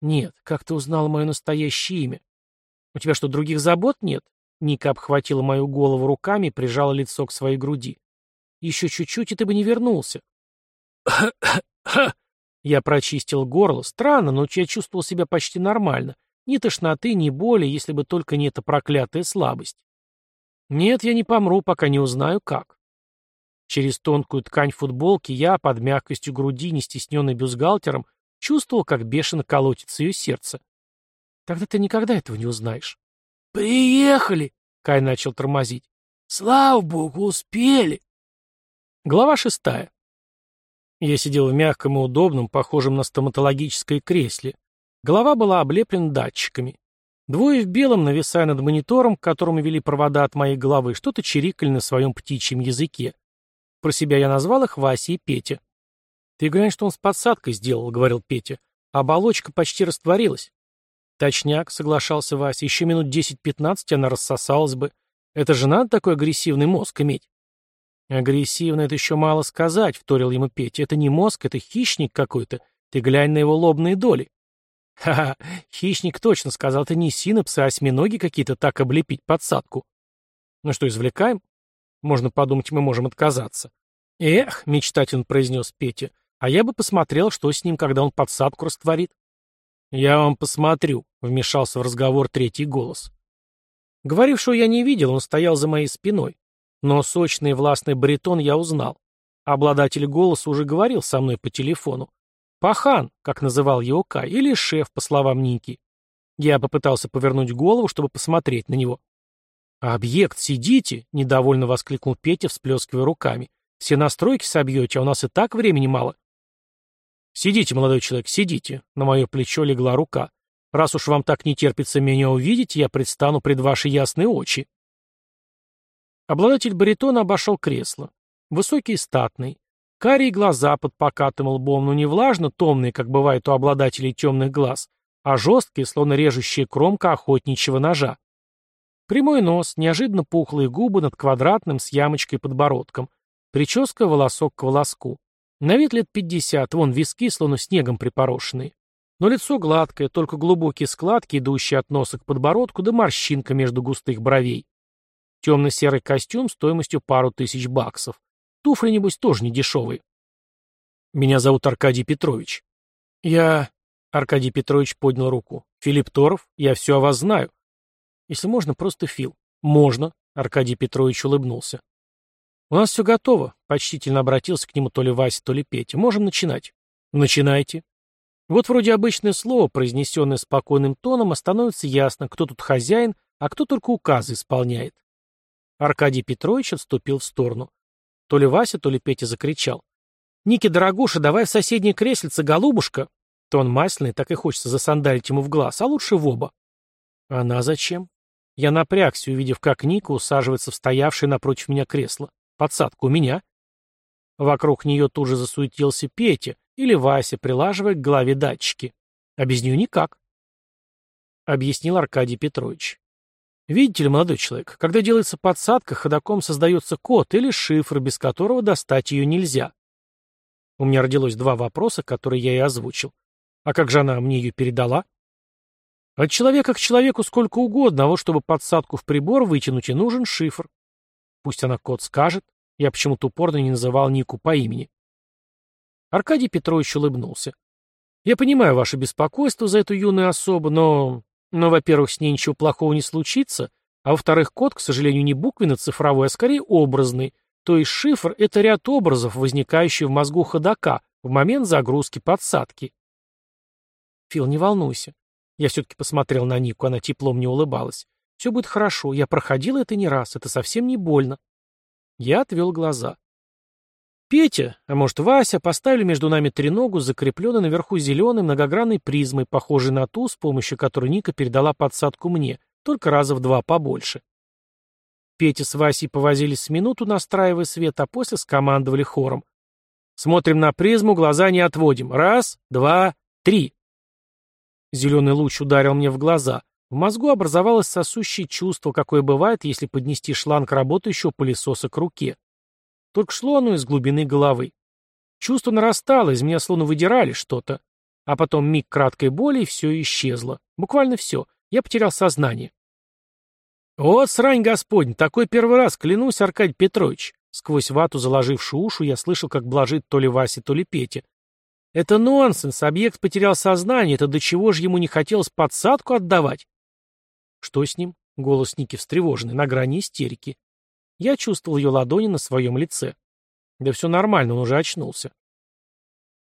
Нет, как ты узнал мое настоящее имя? У тебя что, других забот нет? Ника обхватила мою голову руками и прижала лицо к своей груди. «Еще чуть-чуть, и ты бы не вернулся». Я прочистил горло. Странно, но я чувствовал себя почти нормально. Ни тошноты, ни боли, если бы только не эта проклятая слабость. Нет, я не помру, пока не узнаю, как. Через тонкую ткань футболки я, под мягкостью груди, не стесненной бюстгальтером, чувствовал, как бешено колотится ее сердце. Тогда ты никогда этого не узнаешь. «Приехали!» — Кай начал тормозить. «Слава богу, успели!» Глава шестая. Я сидел в мягком и удобном, похожем на стоматологическое кресле. Голова была облеплена датчиками. Двое в белом, нависая над монитором, к которому вели провода от моей головы, что-то чирикали на своем птичьем языке. Про себя я назвал их Вася и Петя. «Ты глянь, что он с подсадкой сделал», — говорил Петя. «Оболочка почти растворилась». «Точняк», — соглашался Вася, — «еще минут десять-пятнадцать она рассосалась бы. Это же надо такой агрессивный мозг иметь». «Агрессивно — это еще мало сказать», — вторил ему Петя. «Это не мозг, это хищник какой-то. Ты глянь на его лобные доли». «Ха-ха, хищник точно сказал, это не синапсы, а осьминоги какие-то так облепить подсадку». «Ну что, извлекаем?» «Можно подумать, мы можем отказаться». «Эх», — мечтательно произнес Петя, — «а я бы посмотрел, что с ним, когда он подсадку растворит». «Я вам посмотрю», — вмешался в разговор третий голос.
Говорившего я не видел, он стоял за моей спиной. Но сочный властный баритон я узнал. Обладатель голоса уже говорил со мной по телефону. Пахан, как называл его Кай, или шеф, по словам Ники. Я попытался повернуть голову, чтобы посмотреть на него. «Объект, сидите!» — недовольно воскликнул Петя, всплескивая руками. «Все настройки собьете, а у нас и так времени мало». «Сидите, молодой человек, сидите!» — на мое плечо легла рука. «Раз уж вам так не терпится меня увидеть, я предстану пред ваши ясные очи». Обладатель баритона обошел кресло. Высокий и статный. Карие глаза под покатым лбом, но не влажно томные, как бывает у обладателей темных глаз, а жесткие, словно режущая кромка охотничьего ножа. Прямой нос, неожиданно пухлые губы над квадратным с ямочкой подбородком. Прическа волосок к волоску. На вид лет пятьдесят, вон виски, словно снегом припорошенные. Но лицо гладкое, только глубокие складки, идущие от носа к подбородку, да морщинка между густых бровей. Темно-серый костюм стоимостью пару тысяч баксов. Туфли, небось, тоже не дешевые. Меня зовут Аркадий Петрович. Я... Аркадий Петрович поднял руку. Филипп Торов, я все о вас знаю. Если можно, просто Фил. Можно. Аркадий Петрович улыбнулся. У нас все готово. Почтительно обратился к нему то ли Вася, то ли Петя. Можем начинать. Начинайте. Вот вроде обычное слово, произнесенное спокойным тоном, а становится ясно, кто тут хозяин, а кто только указы исполняет. Аркадий Петрович отступил в сторону. То ли Вася, то ли Петя закричал. «Ники, дорогуша, давай в соседнее креслице, голубушка!» То он масляный, так и хочется засандалить ему в глаз, а лучше в оба. Она зачем? Я напрягся, увидев, как Ника усаживается в стоявшее напротив меня кресло. Подсадка у меня. Вокруг нее тут же засуетился Петя или Вася, прилаживая к голове датчики. А без нее никак. Объяснил Аркадий Петрович. Видите ли, молодой человек, когда делается подсадка, ходоком создается код или шифр, без которого достать ее нельзя. У меня родилось два вопроса, которые я и озвучил. А как же она мне ее передала? От человека к человеку сколько угодно, а вот чтобы подсадку в прибор вытянуть, и нужен шифр. Пусть она код скажет. Я почему-то упорно не называл Нику по имени. Аркадий Петрович улыбнулся. Я понимаю ваше беспокойство за эту юную особу, но но, во-первых, с ней ничего плохого не случится, а во-вторых, код, к сожалению, не буквенно-цифровой, а скорее образный, то есть шифр — это ряд образов, возникающих в мозгу ходока в момент загрузки подсадки. Фил, не волнуйся. Я все-таки посмотрел на Нику, она тепло мне улыбалась. Все будет хорошо, я проходила это не раз, это совсем не больно. Я отвел глаза. Петя, а может Вася, поставили между нами треногу, закрепленной наверху зеленой многогранной призмой, похожей на ту, с помощью которой Ника передала подсадку мне, только раза в два побольше. Петя с Васей повозились с минуту, настраивая свет, а после скомандовали хором. «Смотрим на призму, глаза не отводим. Раз, два, три». Зеленый луч ударил мне в глаза. В мозгу образовалось сосущее чувство, какое бывает, если поднести шланг работающего пылесоса к руке. Только шло оно из глубины головы. Чувство нарастало, из меня словно выдирали что-то. А потом миг краткой боли, и все исчезло. Буквально все. Я потерял сознание. «Вот срань господь, такой первый раз, клянусь, Аркадий Петрович!» Сквозь вату, заложившую ушу, я слышал, как блажит то ли Вася, то ли Петя. «Это нонсенс, объект потерял сознание, это до чего же ему не хотелось подсадку отдавать?» «Что с ним?» — голос Ники встревоженный, на грани истерики. Я чувствовал ее ладони на своем лице. Да все нормально, он уже очнулся.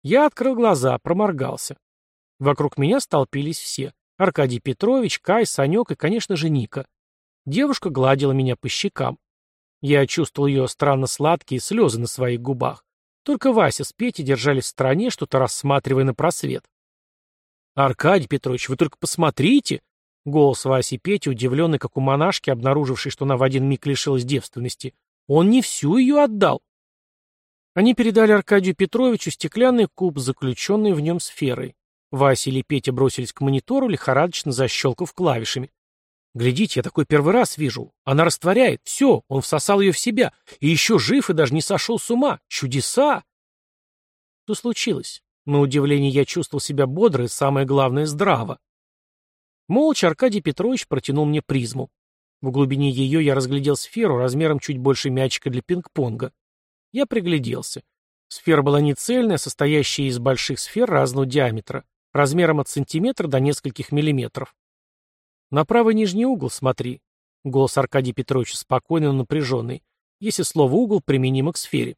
Я открыл глаза, проморгался. Вокруг меня столпились все. Аркадий Петрович, Кай, Санек и, конечно же, Ника. Девушка гладила меня по щекам. Я чувствовал ее странно сладкие слезы на своих губах. Только Вася с Петей держались в стороне, что-то рассматривая на просвет. «Аркадий Петрович, вы только посмотрите!» Голос Васи Пети, удивленный, как у монашки, обнаружившей, что она в один миг лишилась девственности. Он не всю ее отдал. Они передали Аркадию Петровичу стеклянный куб, заключенный в нем сферой. Вася или Петя бросились к монитору, лихорадочно защелкав клавишами. «Глядите, я такой первый раз вижу. Она растворяет. Все, он всосал ее в себя. И еще жив, и даже не сошел с ума. Чудеса!» Что случилось? На удивление я чувствовал себя бодро и, самое главное, здраво. Молча Аркадий Петрович протянул мне призму. В глубине ее я разглядел сферу размером чуть больше мячика для пинг-понга. Я пригляделся. Сфера была не цельная, состоящая из больших сфер разного диаметра, размером от сантиметра до нескольких миллиметров. На правый нижний угол смотри. Голос Аркадия Петровича спокойный, но напряженный, если слово «угол» применимо к сфере.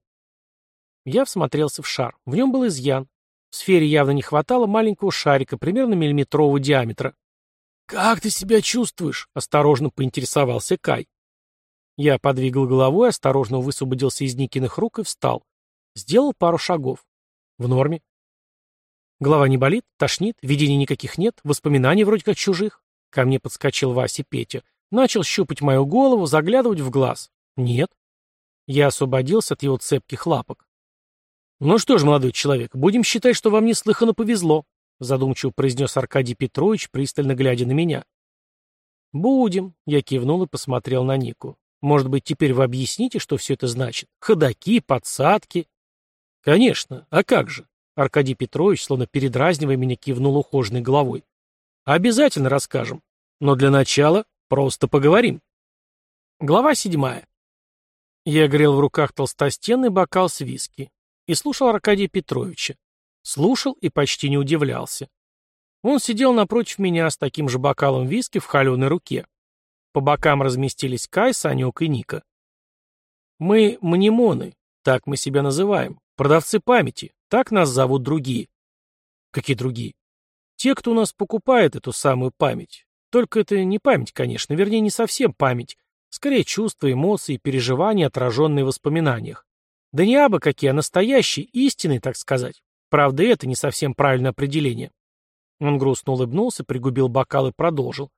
Я всмотрелся в шар. В нем был изъян. В сфере явно не хватало маленького шарика, примерно миллиметрового диаметра.
«Как ты себя чувствуешь?» — осторожно поинтересовался Кай.
Я подвигал головой, осторожно высвободился из Никиных рук и встал. Сделал пару шагов. В норме. Голова не болит, тошнит, видений никаких нет, воспоминаний вроде как чужих. Ко мне подскочил Вася Петя. Начал щупать мою голову, заглядывать в глаз. Нет. Я освободился от его цепких лапок. «Ну что ж, молодой человек, будем считать, что вам неслыханно повезло», задумчиво произнес Аркадий Петрович, пристально глядя на меня. «Будем», — я кивнул и посмотрел на Нику. «Может быть, теперь вы объясните, что все это значит? Ходаки, подсадки?» «Конечно, а как же?» Аркадий Петрович, словно передразнивая меня, кивнул ухоженной головой. «Обязательно расскажем. Но для начала просто поговорим». Глава седьмая. Я грел в руках толстостенный бокал с виски и слушал Аркадия Петровича. Слушал и почти не удивлялся. Он сидел напротив меня с таким же бокалом виски в холеной руке. По бокам разместились Кай, Санек и Ника. Мы мнемоны, так мы себя называем, продавцы памяти, так нас зовут другие. Какие другие? Те, кто у нас покупает эту самую память. Только это не память, конечно, вернее, не совсем память, скорее чувства, эмоции, переживания, отраженные в воспоминаниях. Да не абы какие, а настоящие, истинные, так сказать. Правда, это не совсем правильное определение. Он грустно улыбнулся, пригубил бокал и продолжил.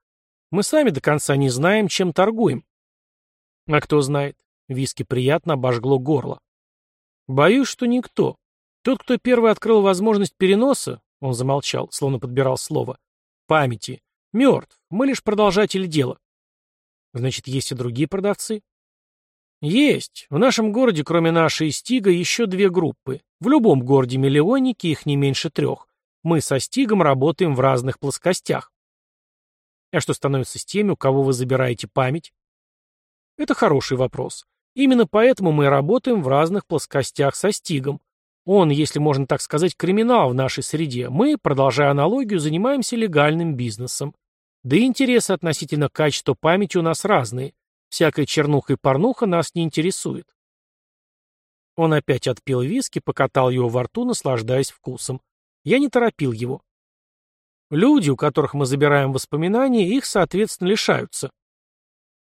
Мы сами до конца не знаем, чем торгуем. А кто знает? Виски приятно обожгло горло. Боюсь, что никто. Тот, кто первый открыл возможность переноса, он замолчал, словно подбирал слово, памяти, мертв. Мы лишь продолжатели дела. Значит, есть и другие продавцы? Есть. В нашем городе, кроме нашей Стига, еще две группы. В любом городе-миллионнике их не меньше трех. Мы со Стигом работаем в разных плоскостях. А что становится с теми, у кого вы забираете память? Это хороший вопрос. Именно поэтому мы работаем в разных плоскостях со Стигом. Он, если можно так сказать, криминал в нашей среде. Мы, продолжая аналогию, занимаемся легальным бизнесом. Да и интересы относительно качества памяти у нас разные. Всякая чернуха и порнуха нас не интересует. Он опять отпил виски, покатал его во рту, наслаждаясь вкусом. Я не торопил его. Люди, у которых мы забираем воспоминания, их, соответственно, лишаются.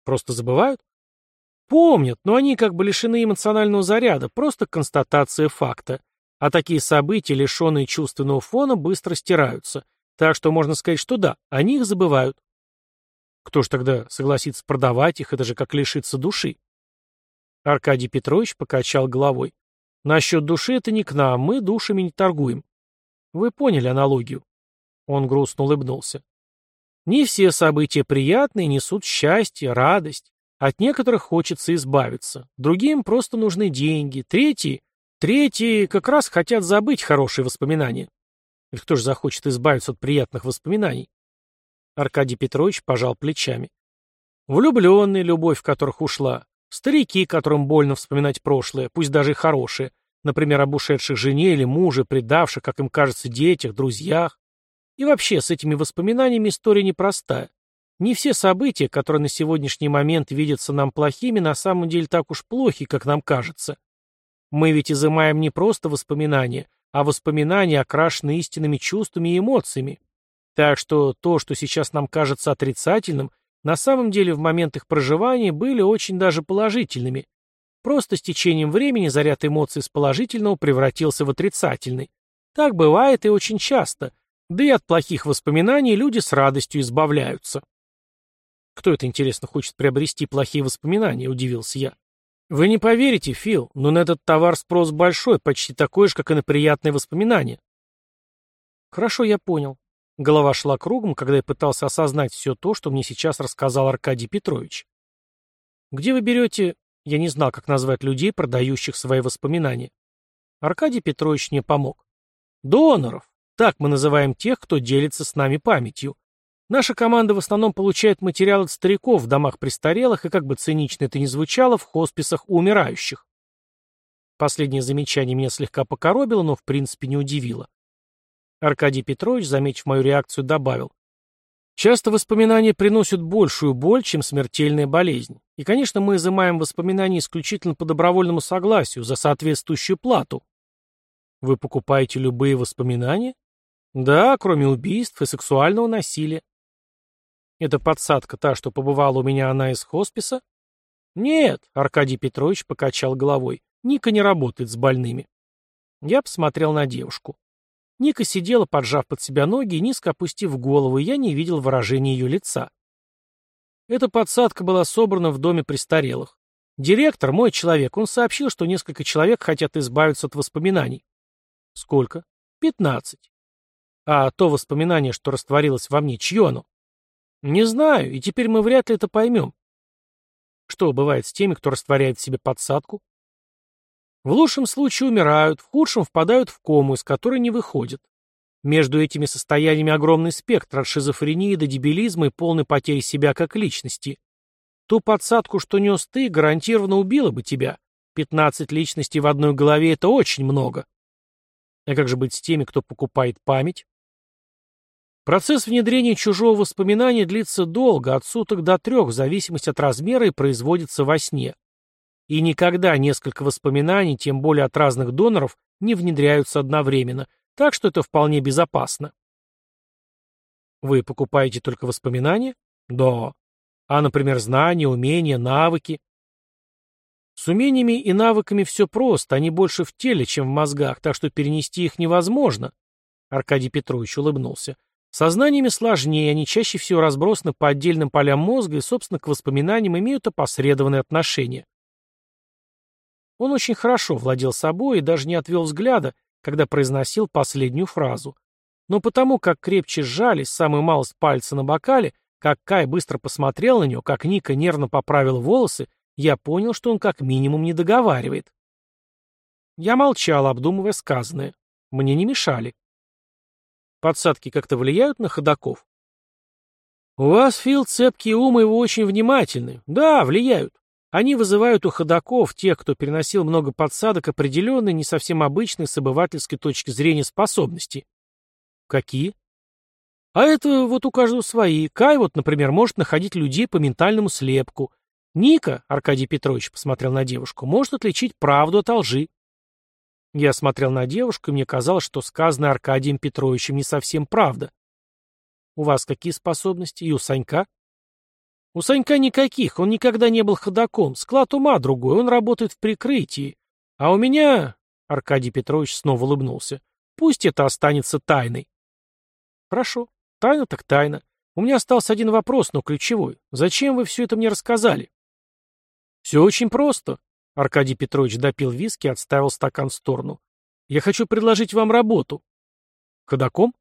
Просто забывают? Помнят, но они как бы лишены эмоционального заряда, просто констатация факта. А такие события, лишенные чувственного фона, быстро стираются. Так что можно сказать, что да, они их забывают. Кто ж тогда согласится продавать их, это же как лишиться души. Аркадий Петрович покачал головой. Насчет души это не к нам, мы душами не торгуем. Вы поняли аналогию? Он грустно улыбнулся. Не все события приятные несут счастье, радость. От некоторых хочется избавиться. Другим просто нужны деньги. Третьи... Третьи как раз хотят забыть хорошие воспоминания. И кто же захочет избавиться от приятных воспоминаний? Аркадий Петрович пожал плечами. Влюбленные, любовь которых ушла. Старики, которым больно вспоминать прошлое, пусть даже и хорошие. Например, об ушедших жене или муже, предавших, как им кажется, детях, друзьях. И вообще, с этими воспоминаниями история непростая. Не все события, которые на сегодняшний момент видятся нам плохими, на самом деле так уж плохи, как нам кажется. Мы ведь изымаем не просто воспоминания, а воспоминания, окрашенные истинными чувствами и эмоциями. Так что то, что сейчас нам кажется отрицательным, на самом деле в момент их проживания были очень даже положительными. Просто с течением времени заряд эмоций с положительного превратился в отрицательный. Так бывает и очень часто. Да и от плохих воспоминаний люди с радостью избавляются. Кто это, интересно, хочет приобрести плохие воспоминания, удивился я. Вы не поверите, Фил, но на этот товар спрос большой, почти такой же, как и на приятные воспоминания. Хорошо, я понял. Голова шла кругом, когда я пытался осознать все то, что мне сейчас рассказал Аркадий Петрович. «Где вы берете...» Я не знал, как назвать людей, продающих свои воспоминания. Аркадий Петрович мне помог. «Доноров. Так мы называем тех, кто делится с нами памятью. Наша команда в основном получает материал от стариков в домах престарелых и, как бы цинично это ни звучало, в хосписах у умирающих. Последнее замечание меня слегка покоробило, но в принципе не удивило. Аркадий Петрович, заметив мою реакцию, добавил. Часто воспоминания приносят большую боль, чем смертельная болезнь. И, конечно, мы изымаем воспоминания исключительно по добровольному согласию, за соответствующую плату. Вы покупаете любые воспоминания? Да, кроме убийств и сексуального насилия. Это подсадка та, что побывала у меня она из хосписа? Нет, Аркадий Петрович покачал головой. Ника не работает с больными. Я посмотрел на девушку. Ника сидела, поджав под себя ноги и низко опустив голову, и я не видел выражения ее лица. Эта подсадка была собрана в доме престарелых. Директор, мой человек, он сообщил, что несколько человек хотят избавиться от воспоминаний. Сколько? Пятнадцать. А то воспоминание, что растворилось во мне, чье оно? Не знаю, и теперь мы вряд ли это поймем. Что бывает с теми, кто растворяет в себе подсадку? В лучшем случае умирают, в худшем впадают в кому, из которой не выходят. Между этими состояниями огромный спектр от шизофрении до дебилизма и полной потери себя как личности. Ту подсадку, что нес ты, гарантированно убила бы тебя. Пятнадцать личностей в одной голове — это очень много. А как же быть с теми, кто покупает память? Процесс внедрения чужого воспоминания длится долго, от суток до трех, в зависимости от размера и производится во сне. И никогда несколько воспоминаний, тем более от разных доноров, не внедряются одновременно, так что это вполне безопасно. Вы покупаете только воспоминания? Да. А, например, знания, умения, навыки? С умениями и навыками все просто, они больше в теле, чем в мозгах, так что перенести их невозможно. Аркадий Петрович улыбнулся. Со знаниями сложнее, они чаще всего разбросаны по отдельным полям мозга и, собственно, к воспоминаниям имеют опосредованное отношение. Он очень хорошо владел собой и даже не отвел взгляда, когда произносил последнюю фразу. Но потому, как крепче сжались, самую малость пальца на бокале, как Кай быстро посмотрел на него, как Ника нервно поправил волосы, я понял, что он как минимум не договаривает. Я молчал, обдумывая сказанное. Мне не мешали. Подсадки как-то влияют на ходаков? У вас, Фил, цепкий ум, и вы очень внимательны. Да, влияют. Они вызывают у ходаков, тех, кто переносил много подсадок, определенные, не совсем обычные с обывательской точки зрения способности. Какие? А это вот у каждого свои. Кай вот, например, может находить людей по ментальному слепку. Ника, Аркадий Петрович посмотрел на девушку, может отличить правду от лжи. Я смотрел на девушку, и мне казалось, что сказанное Аркадием Петровичем не совсем правда. У вас какие способности? И у Санька? У Санька никаких, он никогда не был ходаком, склад ума другой, он работает в прикрытии. А у меня... Аркадий Петрович снова улыбнулся. Пусть это останется тайной. Хорошо, тайна так тайна. У меня остался один вопрос, но ключевой. Зачем вы все это мне рассказали? Все очень просто. Аркадий Петрович допил виски и отставил стакан в сторону. Я хочу предложить вам работу. Ходаком?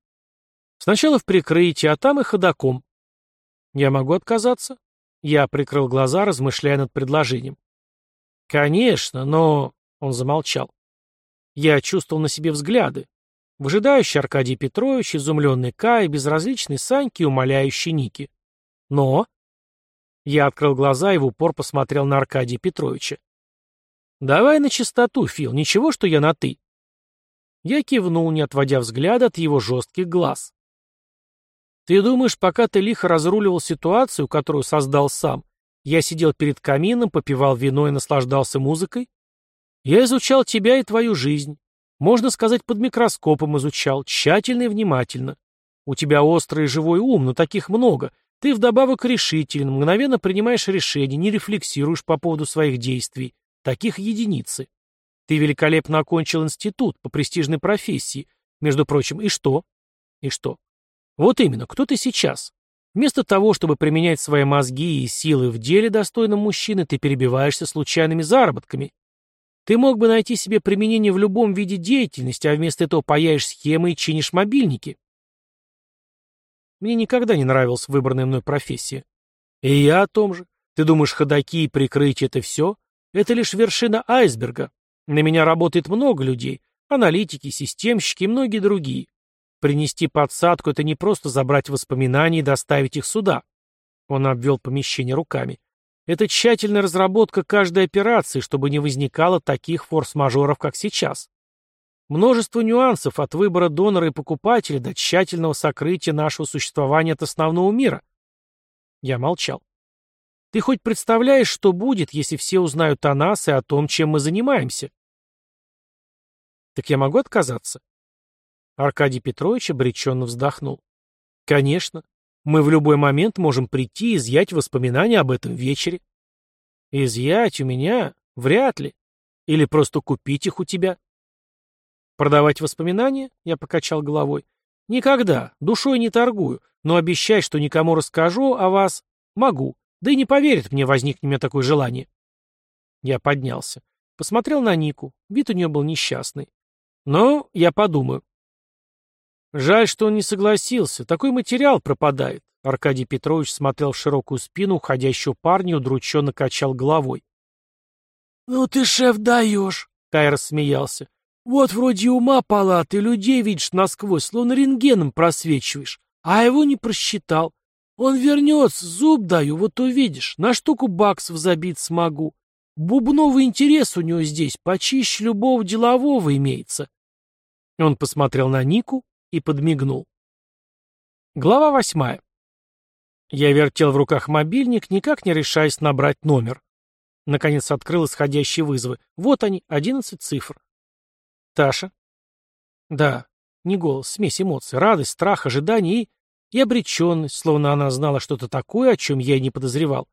Сначала в прикрытии, а там и ходаком. Я могу отказаться? Я прикрыл глаза, размышляя над предложением. Конечно, но... Он замолчал. Я чувствовал на себе взгляды. Выжидающий Аркадий Петрович, изумленный Кай, безразличный Саньки умоляющий Ники. Но... Я открыл глаза и в упор посмотрел на Аркадия Петровича. «Давай на чистоту, Фил, ничего, что я на «ты». Я кивнул, не отводя взгляда от его жестких глаз. Ты думаешь, пока ты лихо разруливал ситуацию, которую создал сам, я сидел перед камином, попивал вино и наслаждался музыкой? Я изучал тебя и твою жизнь. Можно сказать, под микроскопом изучал, тщательно и внимательно. У тебя острый и живой ум, но таких много. Ты вдобавок решителен, мгновенно принимаешь решения, не рефлексируешь по поводу своих действий. Таких единицы. Ты великолепно окончил институт по престижной профессии. Между прочим, и что? И что? Вот именно, кто ты сейчас? Вместо того, чтобы применять свои мозги и силы в деле достойном мужчины, ты перебиваешься случайными заработками. Ты мог бы найти себе применение в любом виде деятельности, а вместо этого паяешь схемы и чинишь мобильники. Мне никогда не нравилась выбранная мной профессия. И я о том же. Ты думаешь, ходаки и прикрытие — это все? Это лишь вершина айсберга. На меня работает много людей. Аналитики, системщики и многие другие. Принести подсадку — это не просто забрать воспоминания и доставить их сюда. Он обвел помещение руками. Это тщательная разработка каждой операции, чтобы не возникало таких форс-мажоров, как сейчас. Множество нюансов от выбора донора и покупателя до тщательного сокрытия нашего существования от основного мира. Я молчал. Ты хоть представляешь, что будет, если все узнают о нас и о том, чем мы занимаемся? Так я могу отказаться? Аркадий Петрович обреченно вздохнул. Конечно. Мы в любой момент можем прийти и изъять воспоминания об этом вечере. Изъять у меня? Вряд ли. Или просто купить их у тебя. Продавать воспоминания? Я покачал головой. Никогда. Душой не торгую. Но обещать, что никому расскажу о вас, могу. Да и не поверит мне, возникнет у меня такое желание. Я поднялся. Посмотрел на Нику. Вид у нее был несчастный. Но я подумаю. Жаль, что он не согласился. Такой материал пропадает. Аркадий Петрович смотрел в широкую спину уходящего парня и удрученно качал головой.
«Ну ты, шеф, даешь!» — Кай рассмеялся. «Вот вроде ума палаты, людей видишь насквозь, словно рентгеном просвечиваешь, а его не просчитал. Он вернется, зуб даю, вот увидишь, на штуку баксов забить смогу. Бубновый интерес у него здесь почище любого делового имеется».
Он посмотрел на Нику и подмигнул. Глава восьмая. Я вертел в руках мобильник, никак не решаясь набрать номер. Наконец открыл исходящие вызовы. Вот они, одиннадцать цифр. Таша? Да, не голос, смесь эмоций, радость, страх, ожидание и... и обреченность, словно она знала что-то такое, о чем я и не подозревал.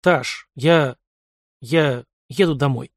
Таш, я... я еду домой.